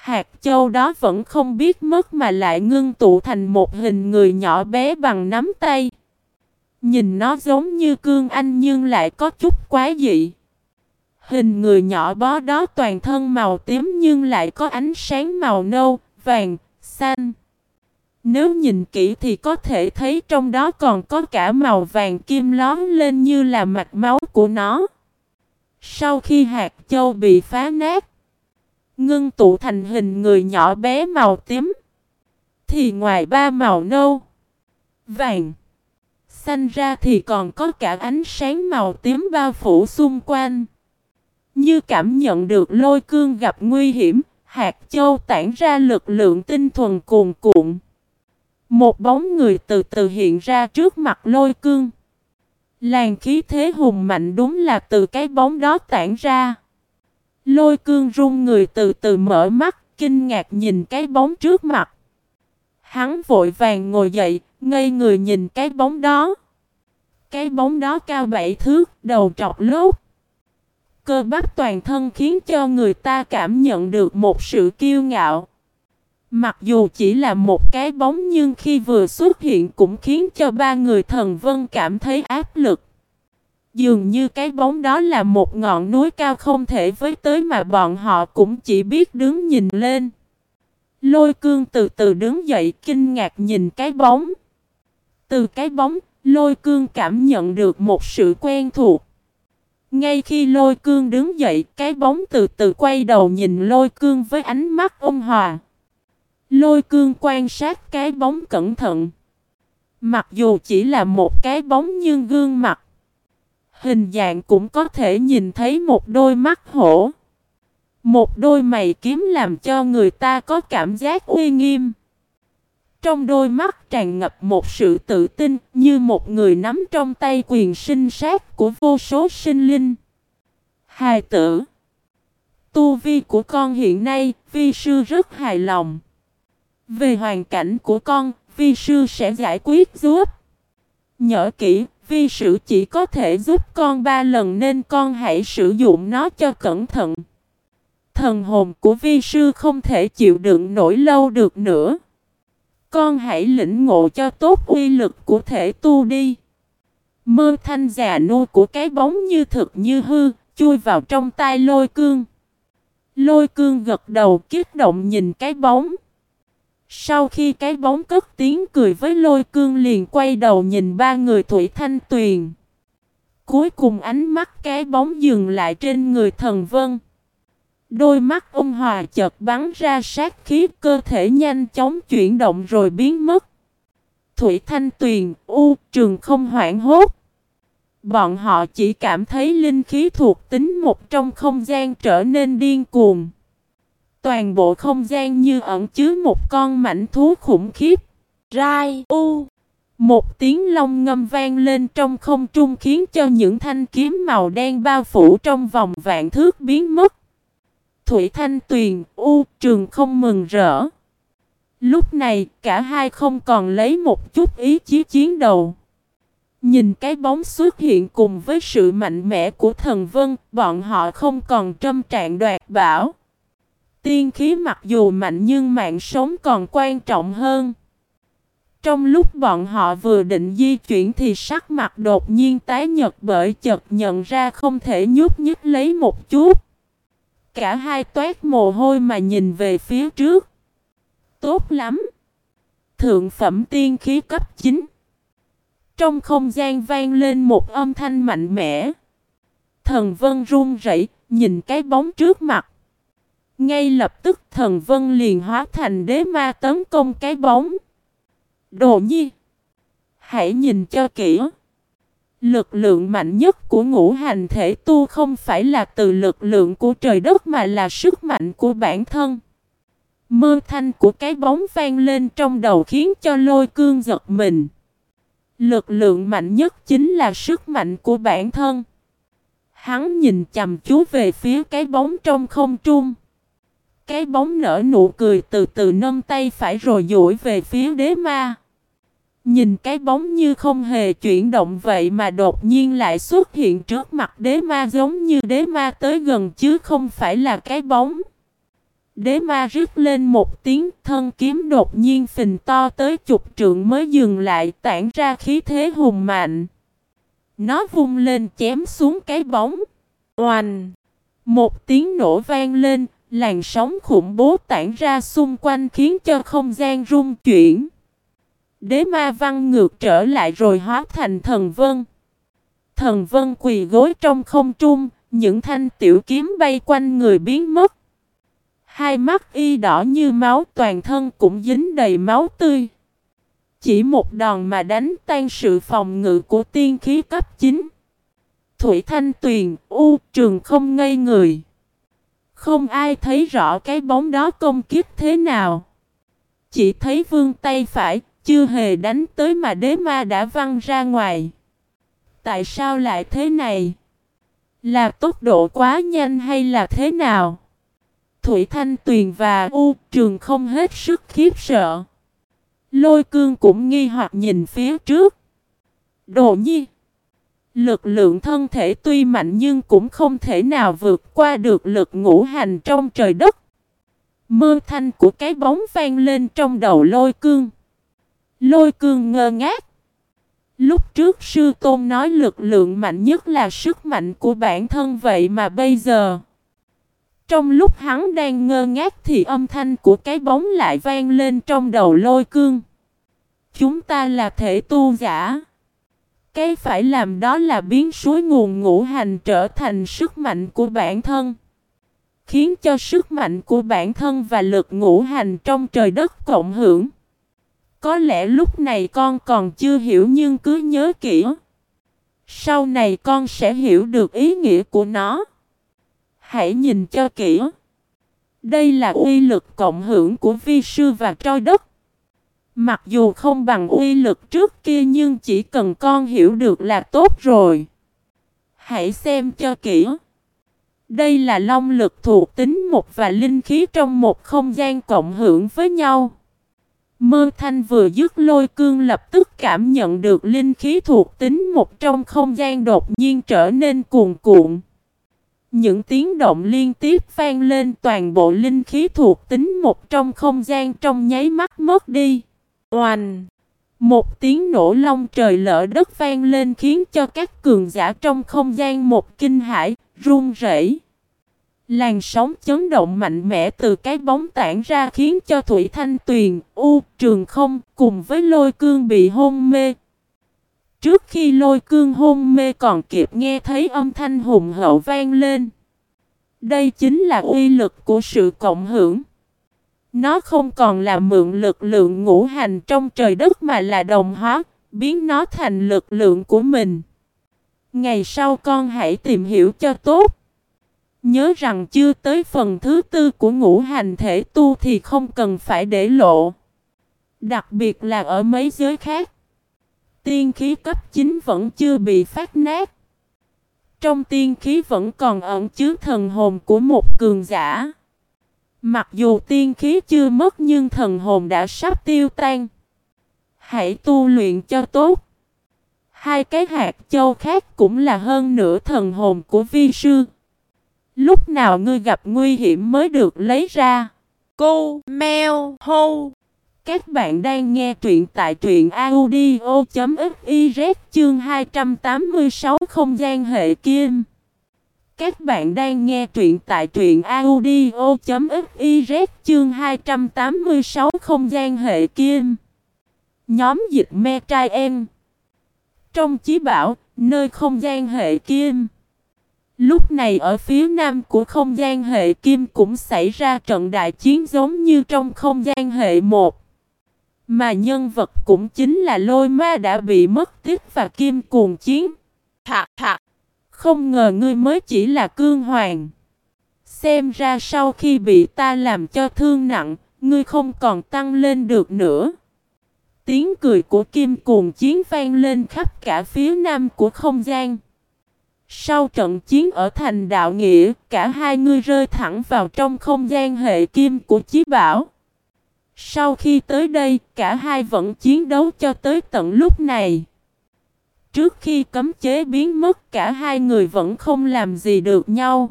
Hạt châu đó vẫn không biết mất mà lại ngưng tụ thành một hình người nhỏ bé bằng nắm tay. Nhìn nó giống như cương anh nhưng lại có chút quái dị. Hình người nhỏ bó đó toàn thân màu tím nhưng lại có ánh sáng màu nâu, vàng, xanh. Nếu nhìn kỹ thì có thể thấy trong đó còn có cả màu vàng kim lón lên như là mạch máu của nó. Sau khi hạt châu bị phá nát, Ngưng tụ thành hình người nhỏ bé màu tím. Thì ngoài ba màu nâu, vàng, xanh ra thì còn có cả ánh sáng màu tím bao phủ xung quanh. Như cảm nhận được lôi cương gặp nguy hiểm, hạt châu tản ra lực lượng tinh thuần cuồn cuộn. Một bóng người từ từ hiện ra trước mặt lôi cương. Làn khí thế hùng mạnh đúng là từ cái bóng đó tản ra. Lôi cương run người từ từ mở mắt, kinh ngạc nhìn cái bóng trước mặt. Hắn vội vàng ngồi dậy, ngây người nhìn cái bóng đó. Cái bóng đó cao bảy thước, đầu trọc lốt. Cơ bắp toàn thân khiến cho người ta cảm nhận được một sự kiêu ngạo. Mặc dù chỉ là một cái bóng nhưng khi vừa xuất hiện cũng khiến cho ba người thần vân cảm thấy áp lực. Dường như cái bóng đó là một ngọn núi cao không thể với tới mà bọn họ cũng chỉ biết đứng nhìn lên. Lôi cương từ từ đứng dậy kinh ngạc nhìn cái bóng. Từ cái bóng, lôi cương cảm nhận được một sự quen thuộc. Ngay khi lôi cương đứng dậy, cái bóng từ từ quay đầu nhìn lôi cương với ánh mắt ôn hòa. Lôi cương quan sát cái bóng cẩn thận. Mặc dù chỉ là một cái bóng nhưng gương mặt. Hình dạng cũng có thể nhìn thấy một đôi mắt hổ. Một đôi mày kiếm làm cho người ta có cảm giác uy nghiêm. Trong đôi mắt tràn ngập một sự tự tin như một người nắm trong tay quyền sinh sát của vô số sinh linh. Hài tử Tu vi của con hiện nay, vi sư rất hài lòng. Về hoàn cảnh của con, vi sư sẽ giải quyết giúp. Nhớ kỹ, vi sử chỉ có thể giúp con ba lần nên con hãy sử dụng nó cho cẩn thận. Thần hồn của vi sư không thể chịu đựng nổi lâu được nữa. Con hãy lĩnh ngộ cho tốt uy lực của thể tu đi. Mơ thanh già nua của cái bóng như thực như hư, chui vào trong tai lôi cương. Lôi cương gật đầu kiết động nhìn cái bóng. Sau khi cái bóng cất tiếng cười với lôi cương liền quay đầu nhìn ba người Thủy Thanh Tuyền. Cuối cùng ánh mắt cái bóng dừng lại trên người thần vân. Đôi mắt ông Hòa chợt bắn ra sát khí cơ thể nhanh chóng chuyển động rồi biến mất. Thủy Thanh Tuyền, U, Trường không hoảng hốt. Bọn họ chỉ cảm thấy linh khí thuộc tính một trong không gian trở nên điên cuồng. Toàn bộ không gian như ẩn chứa một con mảnh thú khủng khiếp. Rai, U. Một tiếng long ngâm vang lên trong không trung khiến cho những thanh kiếm màu đen bao phủ trong vòng vạn thước biến mất. Thủy Thanh Tuyền, U, Trường không mừng rỡ. Lúc này, cả hai không còn lấy một chút ý chí chiến đầu. Nhìn cái bóng xuất hiện cùng với sự mạnh mẽ của thần vân, bọn họ không còn trâm trạng đoạt bảo. Tiên khí mặc dù mạnh nhưng mạng sống còn quan trọng hơn. Trong lúc bọn họ vừa định di chuyển thì sắc mặt đột nhiên tái nhật bởi chợt nhận ra không thể nhúc nhích lấy một chút. Cả hai toát mồ hôi mà nhìn về phía trước. Tốt lắm. Thượng phẩm tiên khí cấp 9. Trong không gian vang lên một âm thanh mạnh mẽ. Thần Vân run rẩy, nhìn cái bóng trước mặt. Ngay lập tức thần Vân liền hóa thành đế ma tấn công cái bóng. Đồ nhi! Hãy nhìn cho kỹ. Lực lượng mạnh nhất của ngũ hành thể tu không phải là từ lực lượng của trời đất mà là sức mạnh của bản thân. Mơ thanh của cái bóng vang lên trong đầu khiến cho lôi cương giật mình. Lực lượng mạnh nhất chính là sức mạnh của bản thân. Hắn nhìn chầm chú về phía cái bóng trong không trung. Cái bóng nở nụ cười từ từ nâng tay phải rồi duỗi về phía đế ma. Nhìn cái bóng như không hề chuyển động vậy mà đột nhiên lại xuất hiện trước mặt đế ma giống như đế ma tới gần chứ không phải là cái bóng. Đế ma rít lên một tiếng thân kiếm đột nhiên phình to tới chục trượng mới dừng lại tản ra khí thế hùng mạnh. Nó vung lên chém xuống cái bóng. Oanh! Một tiếng nổ vang lên, làn sóng khủng bố tản ra xung quanh khiến cho không gian rung chuyển. Đế ma văn ngược trở lại rồi hóa thành thần vân. Thần vân quỳ gối trong không trung, những thanh tiểu kiếm bay quanh người biến mất. Hai mắt y đỏ như máu toàn thân cũng dính đầy máu tươi. Chỉ một đòn mà đánh tan sự phòng ngự của tiên khí cấp 9. Thủy Thanh Tuyền, U, Trường không ngây người. Không ai thấy rõ cái bóng đó công kiếp thế nào. Chỉ thấy vương tay phải, chưa hề đánh tới mà đế ma đã văng ra ngoài. Tại sao lại thế này? Là tốc độ quá nhanh hay là thế nào? Thủy Thanh Tuyền và U Trường không hết sức khiếp sợ. Lôi cương cũng nghi hoặc nhìn phía trước. Đồ nhi. Lực lượng thân thể tuy mạnh nhưng cũng không thể nào vượt qua được lực ngũ hành trong trời đất. Mơ thanh của cái bóng vang lên trong đầu lôi cương. Lôi cương ngơ ngác. Lúc trước sư tôn nói lực lượng mạnh nhất là sức mạnh của bản thân vậy mà bây giờ. Trong lúc hắn đang ngơ ngác thì âm thanh của cái bóng lại vang lên trong đầu lôi cương. Chúng ta là thể tu giả. Cái phải làm đó là biến suối nguồn ngũ hành trở thành sức mạnh của bản thân. Khiến cho sức mạnh của bản thân và lực ngũ hành trong trời đất cộng hưởng. Có lẽ lúc này con còn chưa hiểu nhưng cứ nhớ kỹ. Sau này con sẽ hiểu được ý nghĩa của nó. Hãy nhìn cho kỹ. Đây là uy lực cộng hưởng của vi sư và trôi đất. Mặc dù không bằng uy lực trước kia nhưng chỉ cần con hiểu được là tốt rồi. Hãy xem cho kỹ. Đây là long lực thuộc tính một và linh khí trong một không gian cộng hưởng với nhau. Mơ thanh vừa dứt lôi cương lập tức cảm nhận được linh khí thuộc tính một trong không gian đột nhiên trở nên cuồn cuộn. Những tiếng động liên tiếp vang lên toàn bộ linh khí thuộc tính một trong không gian trong nháy mắt mất đi. Oanh! Một tiếng nổ long trời lỡ đất vang lên khiến cho các cường giả trong không gian một kinh hải, run rẩy. Làn sóng chấn động mạnh mẽ từ cái bóng tản ra khiến cho Thủy Thanh Tuyền, U, Trường Không cùng với lôi cương bị hôn mê. Trước khi lôi cương hôn mê còn kịp nghe thấy âm thanh hùng hậu vang lên. Đây chính là uy lực của sự cộng hưởng. Nó không còn là mượn lực lượng ngũ hành trong trời đất mà là đồng hóa, biến nó thành lực lượng của mình. Ngày sau con hãy tìm hiểu cho tốt. Nhớ rằng chưa tới phần thứ tư của ngũ hành thể tu thì không cần phải để lộ. Đặc biệt là ở mấy giới khác. Tiên khí cấp 9 vẫn chưa bị phát nát. Trong tiên khí vẫn còn ẩn chứa thần hồn của một cường giả. Mặc dù tiên khí chưa mất nhưng thần hồn đã sắp tiêu tan. Hãy tu luyện cho tốt. Hai cái hạt châu khác cũng là hơn nửa thần hồn của vi sư. Lúc nào ngươi gặp nguy hiểm mới được lấy ra. Cô, mèo, hô. Các bạn đang nghe truyện tại truyện audio.fiz chương 286 không gian hệ kim. Các bạn đang nghe truyện tại truyện audio.fiz chương 286 không gian hệ kim. Nhóm dịch me trai em. Trong chí bảo, nơi không gian hệ kim. Lúc này ở phía nam của không gian hệ kim cũng xảy ra trận đại chiến giống như trong không gian hệ một. Mà nhân vật cũng chính là lôi ma đã bị mất tích và kim cuồng chiến. Thạc thạc. Không ngờ ngươi mới chỉ là cương hoàng. Xem ra sau khi bị ta làm cho thương nặng, ngươi không còn tăng lên được nữa. Tiếng cười của kim cuồng chiến vang lên khắp cả phía nam của không gian. Sau trận chiến ở thành đạo nghĩa, cả hai ngươi rơi thẳng vào trong không gian hệ kim của chí bảo. Sau khi tới đây, cả hai vẫn chiến đấu cho tới tận lúc này. Trước khi cấm chế biến mất cả hai người vẫn không làm gì được nhau.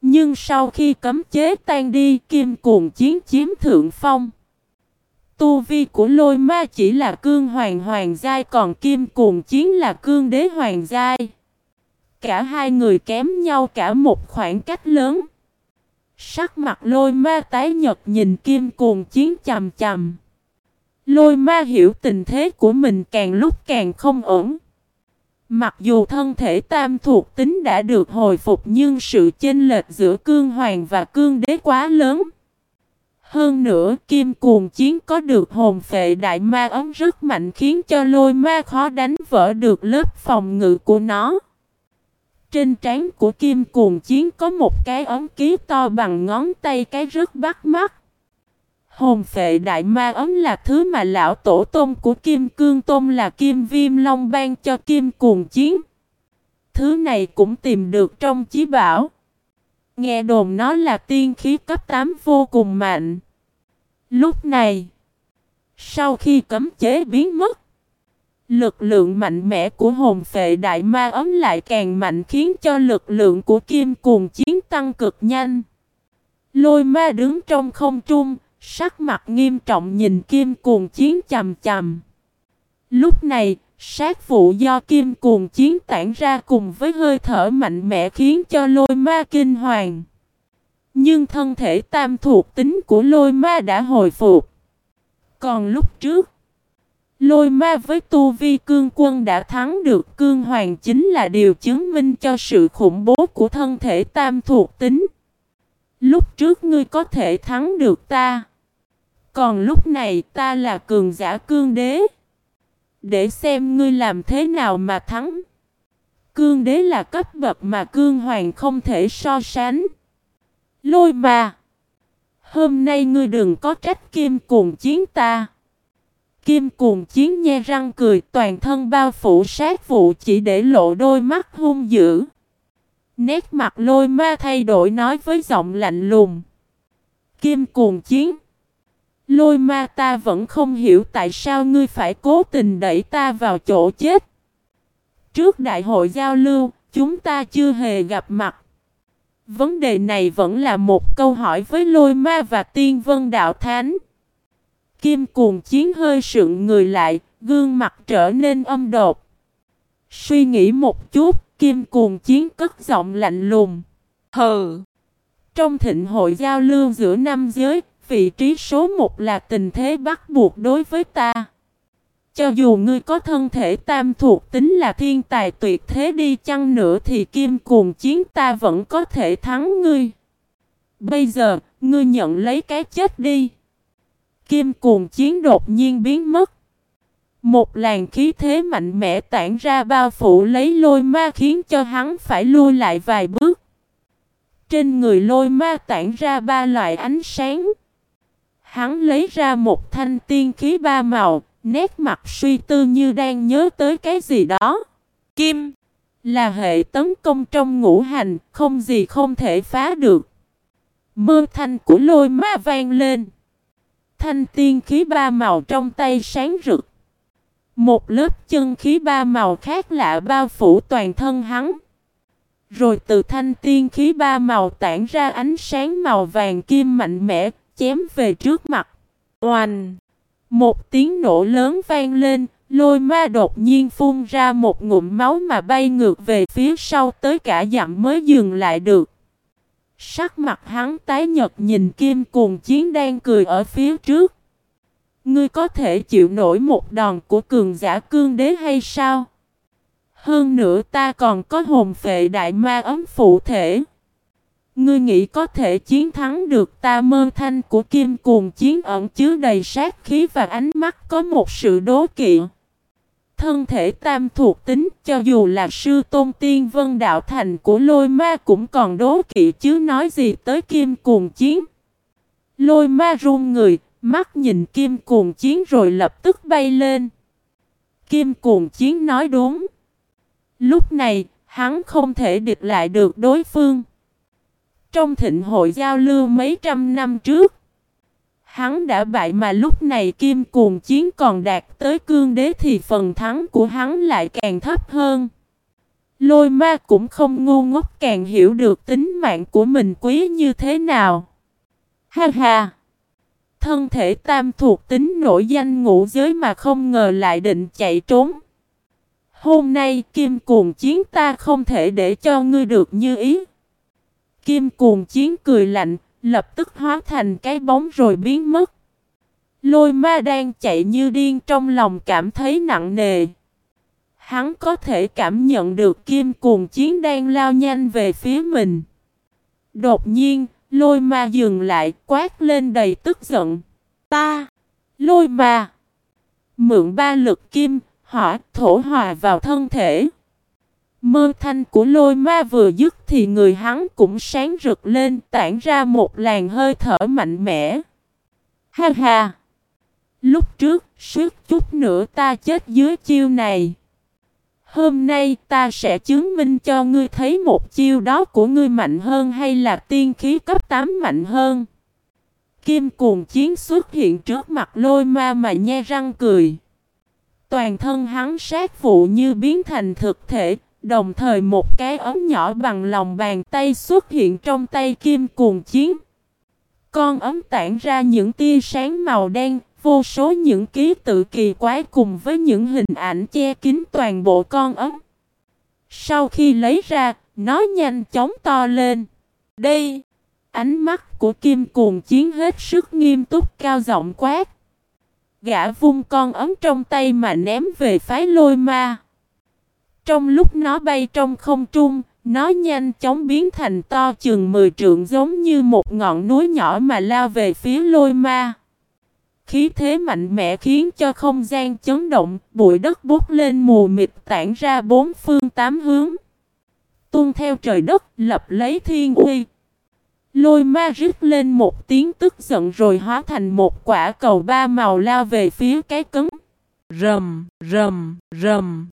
Nhưng sau khi cấm chế tan đi, kim cuồng chiến chiếm thượng phong. Tu vi của lôi ma chỉ là cương hoàng hoàng giai còn kim cuồng chiến là cương đế hoàng giai. Cả hai người kém nhau cả một khoảng cách lớn. Sắc mặt lôi ma tái nhật nhìn kim cuồng chiến chầm chầm. Lôi ma hiểu tình thế của mình càng lúc càng không ổn. Mặc dù thân thể tam thuộc tính đã được hồi phục nhưng sự chênh lệch giữa cương hoàng và cương đế quá lớn. Hơn nữa, kim cuồng chiến có được hồn phệ đại ma ấm rất mạnh khiến cho lôi ma khó đánh vỡ được lớp phòng ngự của nó. Trên trán của kim cuồng chiến có một cái ống ký to bằng ngón tay cái rất bắt mắt. Hồn phệ đại ma ấm là thứ mà lão tổ tôm của Kim Cương tôm là Kim Viêm Long ban cho Kim Cuồng Chiến. Thứ này cũng tìm được trong chí bảo. Nghe đồn nó là tiên khí cấp 8 vô cùng mạnh. Lúc này, sau khi cấm chế biến mất, lực lượng mạnh mẽ của hồn phệ đại ma ấm lại càng mạnh khiến cho lực lượng của kim cuồng chiến tăng cực nhanh. Lôi ma đứng trong không trung, Sắc mặt nghiêm trọng nhìn kim cuồng chiến chầm chầm. Lúc này, sát vụ do kim cuồng chiến tản ra cùng với hơi thở mạnh mẽ khiến cho lôi ma kinh hoàng. Nhưng thân thể tam thuộc tính của lôi ma đã hồi phục. Còn lúc trước, Lôi ma với tu vi cương quân đã thắng được cương hoàng chính là điều chứng minh cho sự khủng bố của thân thể tam thuộc tính. Lúc trước ngươi có thể thắng được ta. Còn lúc này ta là cường giả cương đế. Để xem ngươi làm thế nào mà thắng. Cương đế là cấp bậc mà cương hoàng không thể so sánh. Lôi mà. Hôm nay ngươi đừng có trách kim cuồng chiến ta. Kim cuồng chiến nhe răng cười toàn thân bao phủ sát vụ chỉ để lộ đôi mắt hung dữ. Nét mặt lôi ma thay đổi nói với giọng lạnh lùng. Kim cuồng chiến. Lôi ma ta vẫn không hiểu tại sao ngươi phải cố tình đẩy ta vào chỗ chết. Trước đại hội giao lưu, chúng ta chưa hề gặp mặt. Vấn đề này vẫn là một câu hỏi với lôi ma và tiên vân đạo thánh. Kim cuồng chiến hơi sượng người lại, gương mặt trở nên âm đột. Suy nghĩ một chút, kim cuồng chiến cất giọng lạnh lùng. Hừ! Trong thịnh hội giao lưu giữa năm giới, vị trí số một là tình thế bắt buộc đối với ta. Cho dù ngươi có thân thể tam thuộc tính là thiên tài tuyệt thế đi chăng nữa thì kim cuồng chiến ta vẫn có thể thắng ngươi. Bây giờ, ngươi nhận lấy cái chết đi. Kim cuồng chiến đột nhiên biến mất. Một làn khí thế mạnh mẽ tản ra bao phủ lấy lôi ma khiến cho hắn phải lui lại vài bước. Trên người lôi ma tản ra ba loại ánh sáng. Hắn lấy ra một thanh tiên khí ba màu, nét mặt suy tư như đang nhớ tới cái gì đó. Kim là hệ tấn công trong ngũ hành, không gì không thể phá được. mưa thanh của lôi ma vang lên. Thanh tiên khí ba màu trong tay sáng rực. Một lớp chân khí ba màu khác lạ bao phủ toàn thân hắn. Rồi từ thanh tiên khí ba màu tản ra ánh sáng màu vàng kim mạnh mẽ, chém về trước mặt. Oanh! Một tiếng nổ lớn vang lên, lôi ma đột nhiên phun ra một ngụm máu mà bay ngược về phía sau tới cả dặm mới dừng lại được. Sắc mặt hắn tái nhật nhìn kim cuồng chiến đang cười ở phía trước. Ngươi có thể chịu nổi một đòn của cường giả cương đế hay sao? Hơn nữa ta còn có hồn phệ đại ma ấm phụ thể. Ngươi nghĩ có thể chiến thắng được ta mơ thanh của kim cuồng chiến ẩn chứa đầy sát khí và ánh mắt có một sự đố kỵ. Thân thể tam thuộc tính cho dù là sư tôn tiên vân đạo thành của lôi ma cũng còn đố kỵ chứ nói gì tới kim cuồng chiến. Lôi ma run người, mắt nhìn kim cuồng chiến rồi lập tức bay lên. Kim cuồng chiến nói đúng. Lúc này, hắn không thể địch lại được đối phương. Trong thịnh hội giao lưu mấy trăm năm trước, Hắn đã bại mà lúc này kim cuồng chiến còn đạt tới cương đế thì phần thắng của hắn lại càng thấp hơn. Lôi ma cũng không ngu ngốc càng hiểu được tính mạng của mình quý như thế nào. Ha ha! Thân thể tam thuộc tính nổi danh ngũ giới mà không ngờ lại định chạy trốn. Hôm nay kim cuồng chiến ta không thể để cho ngươi được như ý. Kim cuồng chiến cười lạnh, Lập tức hóa thành cái bóng rồi biến mất. Lôi ma đang chạy như điên trong lòng cảm thấy nặng nề. Hắn có thể cảm nhận được kim cuồng chiến đang lao nhanh về phía mình. Đột nhiên, lôi ma dừng lại quát lên đầy tức giận. Ta! Lôi ma! Mượn ba lực kim, hỏa, thổ hòa vào thân thể. Mơ thanh của lôi ma vừa dứt thì người hắn cũng sáng rực lên tản ra một làn hơi thở mạnh mẽ. Ha ha! Lúc trước, suốt chút nữa ta chết dưới chiêu này. Hôm nay ta sẽ chứng minh cho ngươi thấy một chiêu đó của ngươi mạnh hơn hay là tiên khí cấp 8 mạnh hơn. Kim cuồng chiến xuất hiện trước mặt lôi ma mà nhe răng cười. Toàn thân hắn sát vụ như biến thành thực thể, Đồng thời một cái ấm nhỏ bằng lòng bàn tay xuất hiện trong tay kim cuồng chiến. Con ấm tản ra những tia sáng màu đen, vô số những ký tự kỳ quái cùng với những hình ảnh che kín toàn bộ con ấm. Sau khi lấy ra, nó nhanh chóng to lên. Đây, ánh mắt của kim cuồng chiến hết sức nghiêm túc cao giọng quát. Gã vung con ấm trong tay mà ném về phái lôi ma. Trong lúc nó bay trong không trung, nó nhanh chóng biến thành to chừng 10 trượng giống như một ngọn núi nhỏ mà lao về phía lôi ma. Khí thế mạnh mẽ khiến cho không gian chấn động, bụi đất bút lên mù mịt tản ra bốn phương tám hướng. Tuôn theo trời đất, lập lấy thiên uy. Lôi ma rít lên một tiếng tức giận rồi hóa thành một quả cầu ba màu lao về phía cái cứng. Rầm, rầm, rầm.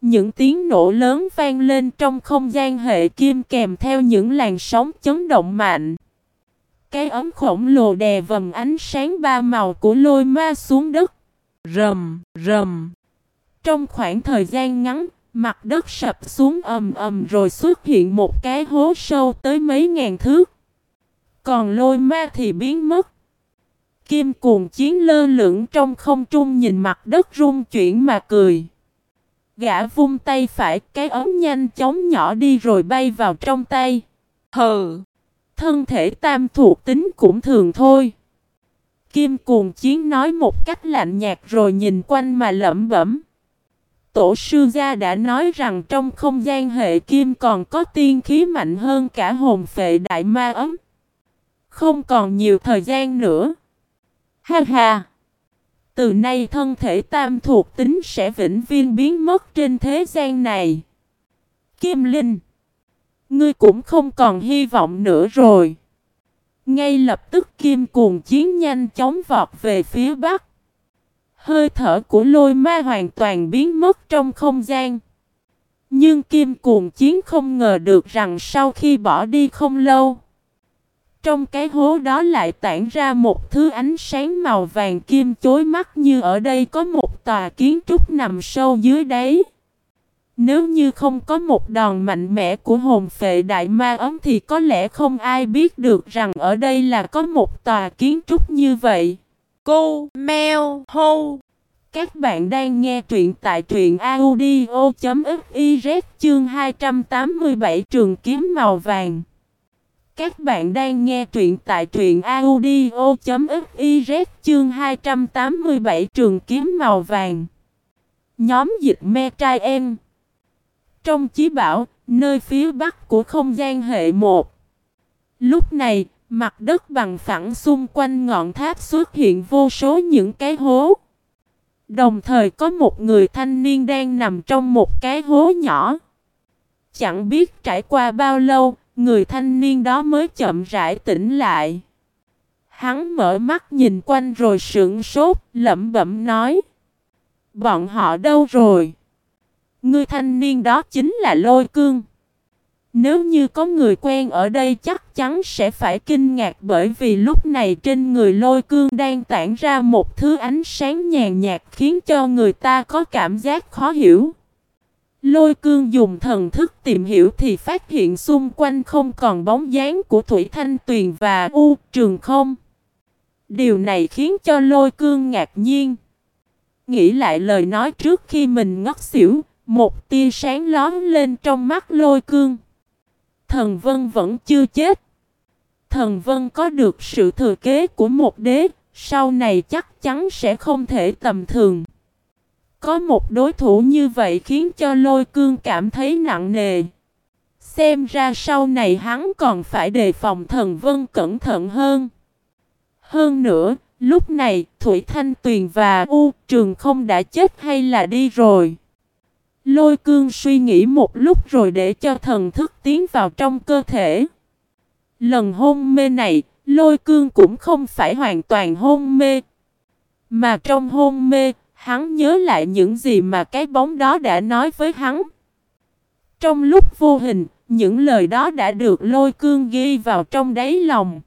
Những tiếng nổ lớn vang lên trong không gian hệ kim kèm theo những làn sóng chấn động mạnh. Cái ấm khổng lồ đè vầm ánh sáng ba màu của lôi ma xuống đất. Rầm, rầm. Trong khoảng thời gian ngắn, mặt đất sập xuống ầm ầm rồi xuất hiện một cái hố sâu tới mấy ngàn thước. Còn lôi ma thì biến mất. Kim cuồng chiến lơ lửng trong không trung nhìn mặt đất rung chuyển mà cười. Gã vung tay phải, cái ống nhanh chóng nhỏ đi rồi bay vào trong tay. Hừ, thân thể tam thuộc tính cũng thường thôi. Kim cuồng chiến nói một cách lạnh nhạt rồi nhìn quanh mà lẩm bẩm. Tổ sư gia đã nói rằng trong không gian hệ kim còn có tiên khí mạnh hơn cả hồn phệ đại ma ấm. Không còn nhiều thời gian nữa. Ha ha! Từ nay thân thể tam thuộc tính sẽ vĩnh viên biến mất trên thế gian này. Kim Linh! Ngươi cũng không còn hy vọng nữa rồi. Ngay lập tức kim cuồng chiến nhanh chóng vọt về phía bắc. Hơi thở của lôi ma hoàn toàn biến mất trong không gian. Nhưng kim cuồng chiến không ngờ được rằng sau khi bỏ đi không lâu. Trong cái hố đó lại tản ra một thứ ánh sáng màu vàng kim chối mắt như ở đây có một tòa kiến trúc nằm sâu dưới đáy. Nếu như không có một đòn mạnh mẽ của hồn phệ đại ma ấm thì có lẽ không ai biết được rằng ở đây là có một tòa kiến trúc như vậy. Cô Mèo Hô Các bạn đang nghe truyện tại truyện audio.fiz chương 287 trường kiếm màu vàng. Các bạn đang nghe truyện tại truyện audio.fiz chương 287 trường kiếm màu vàng. Nhóm dịch me trai em. Trong chí bảo, nơi phía bắc của không gian hệ 1. Lúc này, mặt đất bằng phẳng xung quanh ngọn tháp xuất hiện vô số những cái hố. Đồng thời có một người thanh niên đang nằm trong một cái hố nhỏ. Chẳng biết trải qua bao lâu, Người thanh niên đó mới chậm rãi tỉnh lại. Hắn mở mắt nhìn quanh rồi sững sốt, lẩm bẩm nói. Bọn họ đâu rồi? Người thanh niên đó chính là lôi cương. Nếu như có người quen ở đây chắc chắn sẽ phải kinh ngạc bởi vì lúc này trên người lôi cương đang tản ra một thứ ánh sáng nhàn nhạt khiến cho người ta có cảm giác khó hiểu. Lôi cương dùng thần thức tìm hiểu thì phát hiện xung quanh không còn bóng dáng của Thủy Thanh Tuyền và U Trường không. Điều này khiến cho lôi cương ngạc nhiên. Nghĩ lại lời nói trước khi mình ngất xỉu, một tia sáng lón lên trong mắt lôi cương. Thần Vân vẫn chưa chết. Thần Vân có được sự thừa kế của một đế, sau này chắc chắn sẽ không thể tầm thường. Có một đối thủ như vậy khiến cho lôi cương cảm thấy nặng nề. Xem ra sau này hắn còn phải đề phòng thần vân cẩn thận hơn. Hơn nữa, lúc này Thủy Thanh Tuyền và U Trường không đã chết hay là đi rồi. Lôi cương suy nghĩ một lúc rồi để cho thần thức tiến vào trong cơ thể. Lần hôn mê này, lôi cương cũng không phải hoàn toàn hôn mê. Mà trong hôn mê, Hắn nhớ lại những gì mà cái bóng đó đã nói với hắn. Trong lúc vô hình, những lời đó đã được lôi cương ghi vào trong đáy lòng.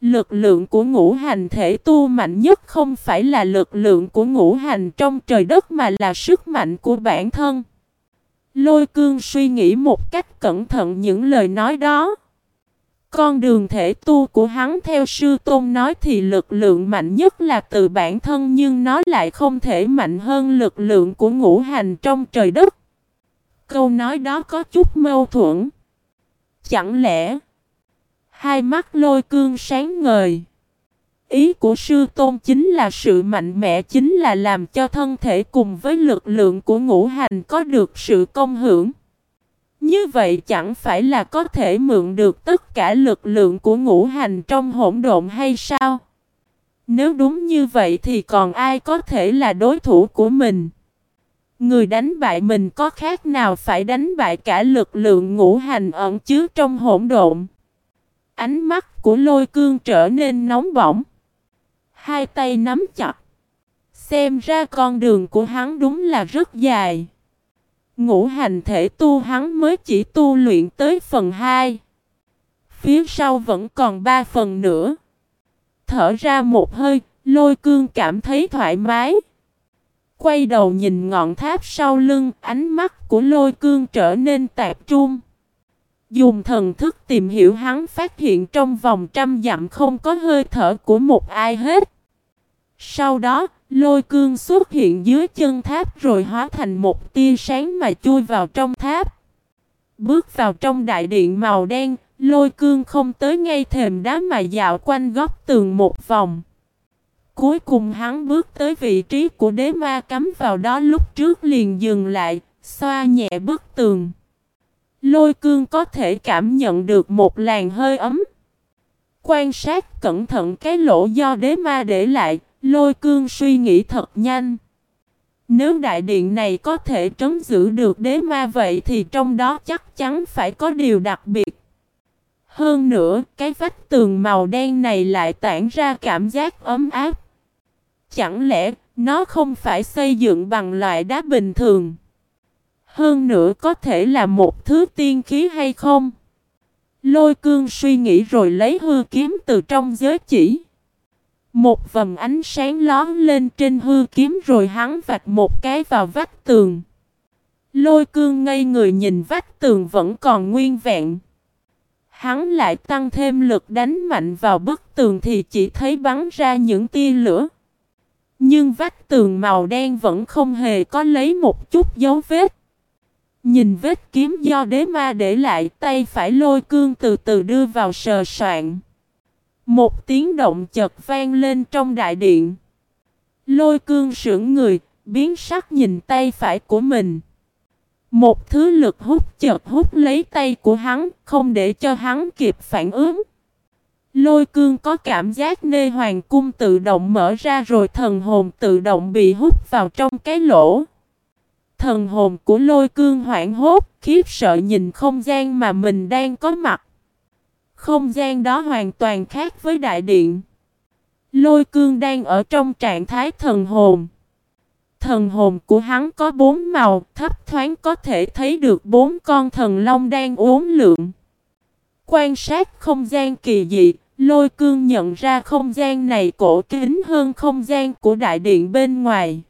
Lực lượng của ngũ hành thể tu mạnh nhất không phải là lực lượng của ngũ hành trong trời đất mà là sức mạnh của bản thân. Lôi cương suy nghĩ một cách cẩn thận những lời nói đó. Con đường thể tu của hắn theo sư tôn nói thì lực lượng mạnh nhất là từ bản thân nhưng nó lại không thể mạnh hơn lực lượng của ngũ hành trong trời đất. Câu nói đó có chút mâu thuẫn. Chẳng lẽ hai mắt lôi cương sáng ngời. Ý của sư tôn chính là sự mạnh mẽ, chính là làm cho thân thể cùng với lực lượng của ngũ hành có được sự công hưởng. Như vậy chẳng phải là có thể mượn được tất cả lực lượng của ngũ hành trong hỗn độn hay sao? Nếu đúng như vậy thì còn ai có thể là đối thủ của mình? Người đánh bại mình có khác nào phải đánh bại cả lực lượng ngũ hành ẩn chứa trong hỗn độn? Ánh mắt của lôi cương trở nên nóng bỏng. Hai tay nắm chặt. Xem ra con đường của hắn đúng là rất dài. Ngũ hành thể tu hắn mới chỉ tu luyện tới phần 2. Phía sau vẫn còn 3 phần nữa. Thở ra một hơi, lôi cương cảm thấy thoải mái. Quay đầu nhìn ngọn tháp sau lưng, ánh mắt của lôi cương trở nên tạp trung. Dùng thần thức tìm hiểu hắn phát hiện trong vòng trăm dặm không có hơi thở của một ai hết. Sau đó, lôi cương xuất hiện dưới chân tháp rồi hóa thành một tia sáng mà chui vào trong tháp. Bước vào trong đại điện màu đen, lôi cương không tới ngay thềm đá mà dạo quanh góc tường một vòng. Cuối cùng hắn bước tới vị trí của đế ma cắm vào đó lúc trước liền dừng lại, xoa nhẹ bức tường. Lôi cương có thể cảm nhận được một làn hơi ấm. Quan sát cẩn thận cái lỗ do đế ma để lại, lôi cương suy nghĩ thật nhanh. Nếu đại điện này có thể trấn giữ được đế ma vậy thì trong đó chắc chắn phải có điều đặc biệt. Hơn nữa, cái vách tường màu đen này lại tản ra cảm giác ấm áp. Chẳng lẽ nó không phải xây dựng bằng loại đá bình thường? Hơn nữa có thể là một thứ tiên khí hay không? Lôi cương suy nghĩ rồi lấy hư kiếm từ trong giới chỉ. Một vầng ánh sáng lón lên trên hư kiếm rồi hắn vạch một cái vào vách tường. Lôi cương ngây người nhìn vách tường vẫn còn nguyên vẹn. Hắn lại tăng thêm lực đánh mạnh vào bức tường thì chỉ thấy bắn ra những tia lửa. Nhưng vách tường màu đen vẫn không hề có lấy một chút dấu vết. Nhìn vết kiếm do đế ma để lại tay phải lôi cương từ từ đưa vào sờ soạn. Một tiếng động chật vang lên trong đại điện. Lôi cương sững người, biến sắc nhìn tay phải của mình. Một thứ lực hút chợt hút lấy tay của hắn, không để cho hắn kịp phản ứng. Lôi cương có cảm giác nê hoàng cung tự động mở ra rồi thần hồn tự động bị hút vào trong cái lỗ. Thần hồn của lôi cương hoảng hốt, khiếp sợ nhìn không gian mà mình đang có mặt. Không gian đó hoàn toàn khác với đại điện. Lôi cương đang ở trong trạng thái thần hồn. Thần hồn của hắn có bốn màu, thấp thoáng có thể thấy được bốn con thần long đang uốn lượn. Quan sát không gian kỳ dị, lôi cương nhận ra không gian này cổ kính hơn không gian của đại điện bên ngoài.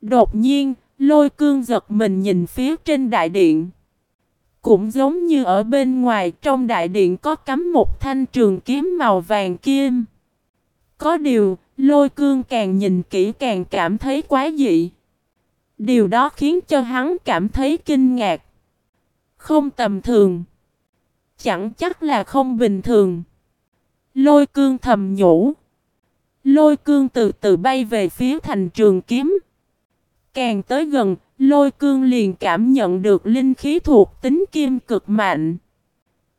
Đột nhiên, lôi cương giật mình nhìn phía trên đại điện. Cũng giống như ở bên ngoài trong đại điện có cắm một thanh trường kiếm màu vàng kim. Có điều, lôi cương càng nhìn kỹ càng cảm thấy quá dị. Điều đó khiến cho hắn cảm thấy kinh ngạc. Không tầm thường. Chẳng chắc là không bình thường. Lôi cương thầm nhủ. Lôi cương từ từ bay về phía thành trường kiếm. Càng tới gần, lôi cương liền cảm nhận được linh khí thuộc tính kim cực mạnh.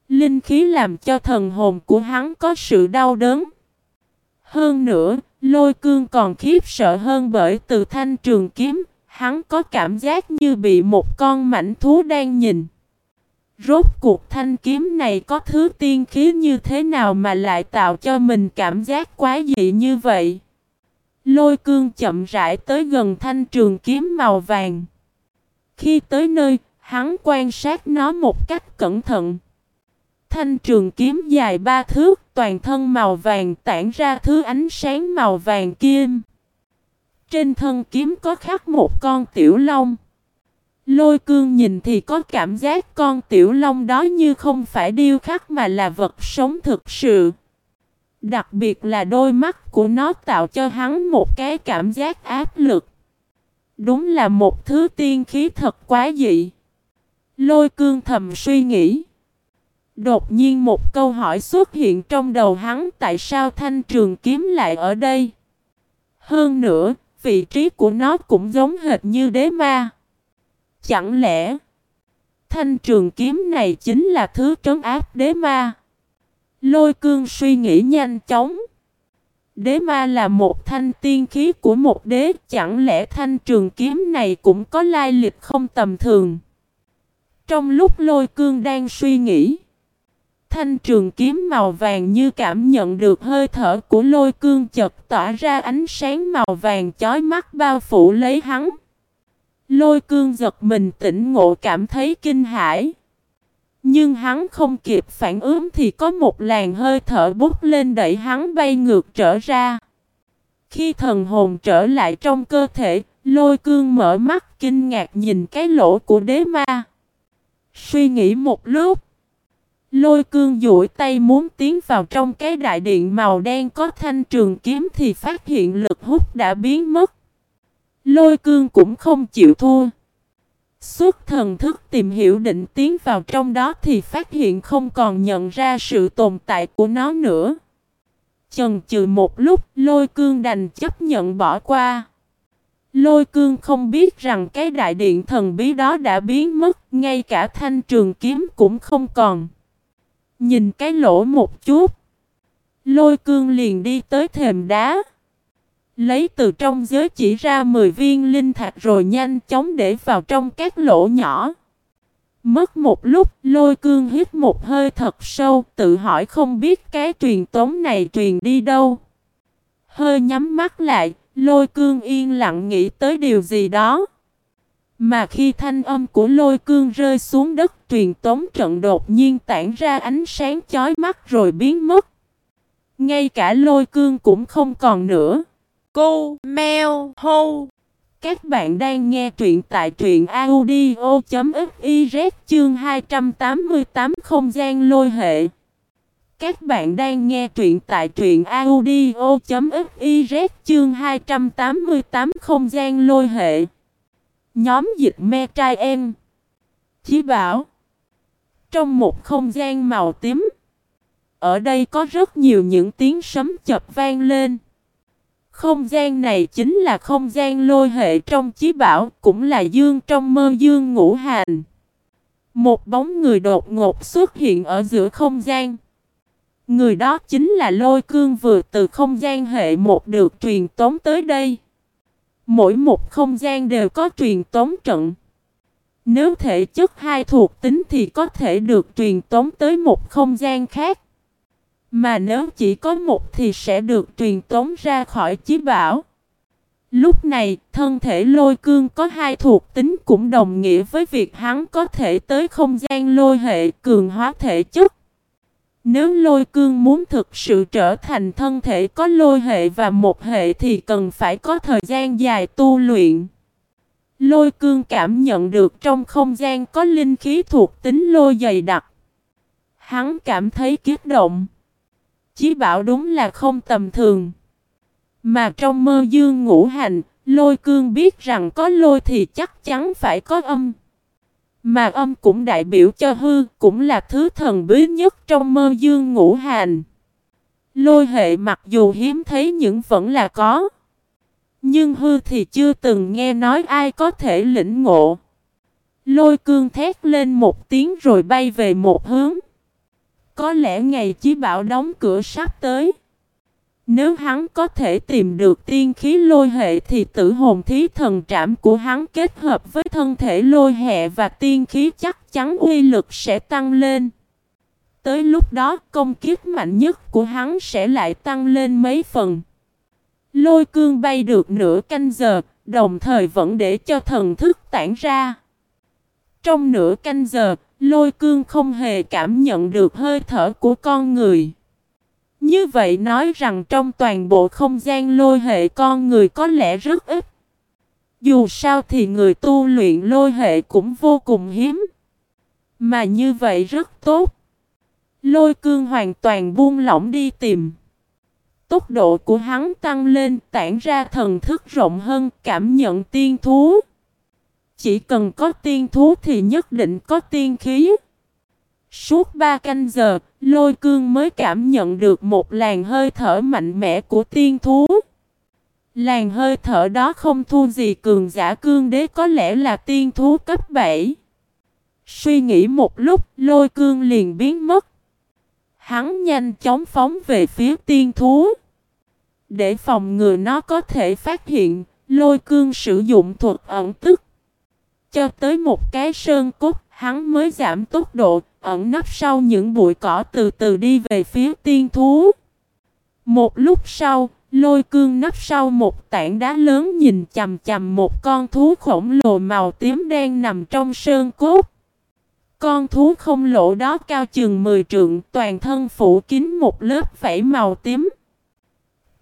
Linh khí làm cho thần hồn của hắn có sự đau đớn. Hơn nữa, lôi cương còn khiếp sợ hơn bởi từ thanh trường kiếm, hắn có cảm giác như bị một con mảnh thú đang nhìn. Rốt cuộc thanh kiếm này có thứ tiên khí như thế nào mà lại tạo cho mình cảm giác quá dị như vậy? Lôi cương chậm rãi tới gần thanh trường kiếm màu vàng. Khi tới nơi, hắn quan sát nó một cách cẩn thận. Thanh trường kiếm dài ba thước, toàn thân màu vàng tản ra thứ ánh sáng màu vàng kim. Trên thân kiếm có khắc một con tiểu long. Lôi cương nhìn thì có cảm giác con tiểu long đó như không phải điêu khắc mà là vật sống thực sự. Đặc biệt là đôi mắt của nó tạo cho hắn một cái cảm giác áp lực. Đúng là một thứ tiên khí thật quá dị. Lôi cương thầm suy nghĩ. Đột nhiên một câu hỏi xuất hiện trong đầu hắn tại sao thanh trường kiếm lại ở đây. Hơn nữa, vị trí của nó cũng giống hệt như đế ma. Chẳng lẽ thanh trường kiếm này chính là thứ trấn áp đế ma? Lôi cương suy nghĩ nhanh chóng. Đế ma là một thanh tiên khí của một đế, chẳng lẽ thanh trường kiếm này cũng có lai lịch không tầm thường? Trong lúc lôi cương đang suy nghĩ, thanh trường kiếm màu vàng như cảm nhận được hơi thở của lôi cương chật tỏa ra ánh sáng màu vàng chói mắt bao phủ lấy hắn. Lôi cương giật mình tỉnh ngộ cảm thấy kinh hãi. Nhưng hắn không kịp phản ứng thì có một làn hơi thở bút lên đẩy hắn bay ngược trở ra. Khi thần hồn trở lại trong cơ thể, lôi cương mở mắt kinh ngạc nhìn cái lỗ của đế ma. Suy nghĩ một lúc. Lôi cương duỗi tay muốn tiến vào trong cái đại điện màu đen có thanh trường kiếm thì phát hiện lực hút đã biến mất. Lôi cương cũng không chịu thua. Suốt thần thức tìm hiểu định tiến vào trong đó thì phát hiện không còn nhận ra sự tồn tại của nó nữa. Chần chừ một lúc lôi cương đành chấp nhận bỏ qua. Lôi cương không biết rằng cái đại điện thần bí đó đã biến mất, ngay cả thanh trường kiếm cũng không còn. Nhìn cái lỗ một chút. Lôi cương liền đi tới thềm đá. Lấy từ trong giới chỉ ra 10 viên linh thạch rồi nhanh chóng để vào trong các lỗ nhỏ. Mất một lúc, lôi cương hít một hơi thật sâu, tự hỏi không biết cái truyền tống này truyền đi đâu. Hơi nhắm mắt lại, lôi cương yên lặng nghĩ tới điều gì đó. Mà khi thanh âm của lôi cương rơi xuống đất truyền tống trận đột nhiên tản ra ánh sáng chói mắt rồi biến mất. Ngay cả lôi cương cũng không còn nữa. Cô Mèo Hô Các bạn đang nghe truyện tại truyện audio.fiz chương 288 không gian lôi hệ. Các bạn đang nghe truyện tại truyện audio.fiz chương 288 không gian lôi hệ. Nhóm dịch me trai em. Chí bảo. Trong một không gian màu tím. Ở đây có rất nhiều những tiếng sấm chập vang lên. Không gian này chính là không gian lôi hệ trong chí bảo, cũng là dương trong mơ dương ngũ hành. Một bóng người đột ngột xuất hiện ở giữa không gian. Người đó chính là lôi cương vừa từ không gian hệ một được truyền tống tới đây. Mỗi một không gian đều có truyền tống trận. Nếu thể chất hai thuộc tính thì có thể được truyền tống tới một không gian khác. Mà nếu chỉ có một thì sẽ được truyền tống ra khỏi chí bảo. Lúc này, thân thể lôi cương có hai thuộc tính cũng đồng nghĩa với việc hắn có thể tới không gian lôi hệ cường hóa thể chất. Nếu lôi cương muốn thực sự trở thành thân thể có lôi hệ và một hệ thì cần phải có thời gian dài tu luyện. Lôi cương cảm nhận được trong không gian có linh khí thuộc tính lôi dày đặc. Hắn cảm thấy kiếp động. Chí bảo đúng là không tầm thường. Mà trong mơ dương ngũ hành, lôi cương biết rằng có lôi thì chắc chắn phải có âm. Mà âm cũng đại biểu cho hư, cũng là thứ thần bí nhất trong mơ dương ngũ hành. Lôi hệ mặc dù hiếm thấy nhưng vẫn là có. Nhưng hư thì chưa từng nghe nói ai có thể lĩnh ngộ. Lôi cương thét lên một tiếng rồi bay về một hướng. Có lẽ ngày chí bảo đóng cửa sắp tới. Nếu hắn có thể tìm được tiên khí lôi hệ thì tử hồn thí thần trảm của hắn kết hợp với thân thể lôi hệ và tiên khí chắc chắn uy lực sẽ tăng lên. Tới lúc đó công kiếp mạnh nhất của hắn sẽ lại tăng lên mấy phần. Lôi cương bay được nửa canh giờ, đồng thời vẫn để cho thần thức tản ra. Trong nửa canh giờ, lôi cương không hề cảm nhận được hơi thở của con người. Như vậy nói rằng trong toàn bộ không gian lôi hệ con người có lẽ rất ít. Dù sao thì người tu luyện lôi hệ cũng vô cùng hiếm. Mà như vậy rất tốt. Lôi cương hoàn toàn buông lỏng đi tìm. Tốc độ của hắn tăng lên, tản ra thần thức rộng hơn, cảm nhận tiên thú. Chỉ cần có tiên thú thì nhất định có tiên khí. Suốt ba canh giờ, lôi cương mới cảm nhận được một làn hơi thở mạnh mẽ của tiên thú. Làn hơi thở đó không thu gì cường giả cương đế có lẽ là tiên thú cấp 7. Suy nghĩ một lúc, lôi cương liền biến mất. Hắn nhanh chóng phóng về phía tiên thú. Để phòng ngừa nó có thể phát hiện, lôi cương sử dụng thuật ẩn tức. Cho tới một cái sơn cốt, hắn mới giảm tốc độ, ẩn nấp sau những bụi cỏ từ từ đi về phía tiên thú. Một lúc sau, lôi cương nấp sau một tảng đá lớn nhìn chầm chầm một con thú khổng lồ màu tím đen nằm trong sơn cốt. Con thú không lỗ đó cao chừng 10 trượng, toàn thân phủ kín một lớp vảy màu tím.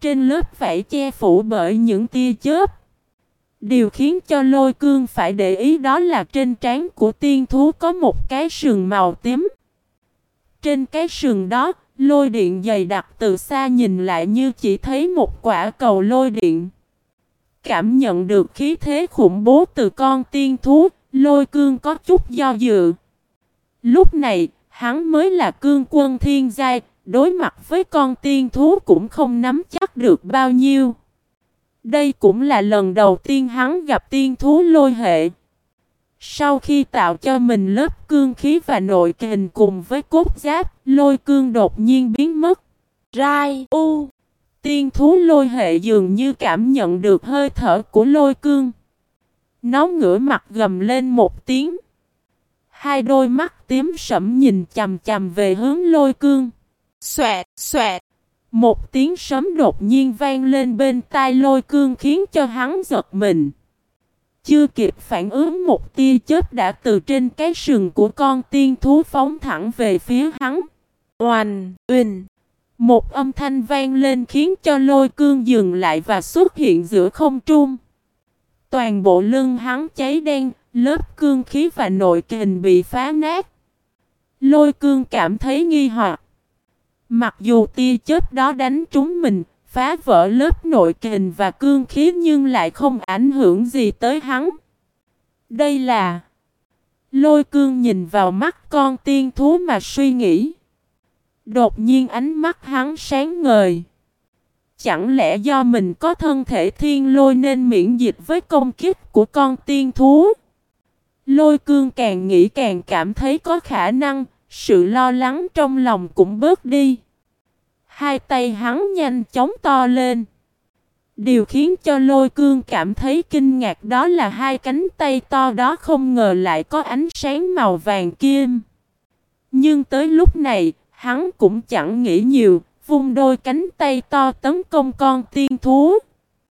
Trên lớp vảy che phủ bởi những tia chớp. Điều khiến cho lôi cương phải để ý đó là trên trán của tiên thú có một cái sừng màu tím. Trên cái sừng đó, lôi điện dày đặc từ xa nhìn lại như chỉ thấy một quả cầu lôi điện. Cảm nhận được khí thế khủng bố từ con tiên thú, lôi cương có chút do dự. Lúc này, hắn mới là cương quân thiên giai, đối mặt với con tiên thú cũng không nắm chắc được bao nhiêu. Đây cũng là lần đầu tiên hắn gặp tiên thú lôi hệ. Sau khi tạo cho mình lớp cương khí và nội kình cùng với cốt giáp, lôi cương đột nhiên biến mất. Rai U Tiên thú lôi hệ dường như cảm nhận được hơi thở của lôi cương. Nó ngửa mặt gầm lên một tiếng. Hai đôi mắt tím sẫm nhìn chầm chầm về hướng lôi cương. Xoẹt, xoẹt. Một tiếng sấm đột nhiên vang lên bên tai lôi cương khiến cho hắn giật mình. Chưa kịp phản ứng một tia chớp đã từ trên cái sừng của con tiên thú phóng thẳng về phía hắn. Oanh, uỳnh. Một âm thanh vang lên khiến cho lôi cương dừng lại và xuất hiện giữa không trung. Toàn bộ lưng hắn cháy đen, lớp cương khí và nội kình bị phá nát. Lôi cương cảm thấy nghi hoặc. Mặc dù tia chớp đó đánh trúng mình, phá vỡ lớp nội kình và cương khí nhưng lại không ảnh hưởng gì tới hắn. Đây là... Lôi cương nhìn vào mắt con tiên thú mà suy nghĩ. Đột nhiên ánh mắt hắn sáng ngời. Chẳng lẽ do mình có thân thể thiên lôi nên miễn dịch với công kích của con tiên thú? Lôi cương càng nghĩ càng cảm thấy có khả năng, sự lo lắng trong lòng cũng bớt đi. Hai tay hắn nhanh chóng to lên. Điều khiến cho lôi cương cảm thấy kinh ngạc đó là hai cánh tay to đó không ngờ lại có ánh sáng màu vàng kim. Nhưng tới lúc này, hắn cũng chẳng nghĩ nhiều, vung đôi cánh tay to tấn công con tiên thú.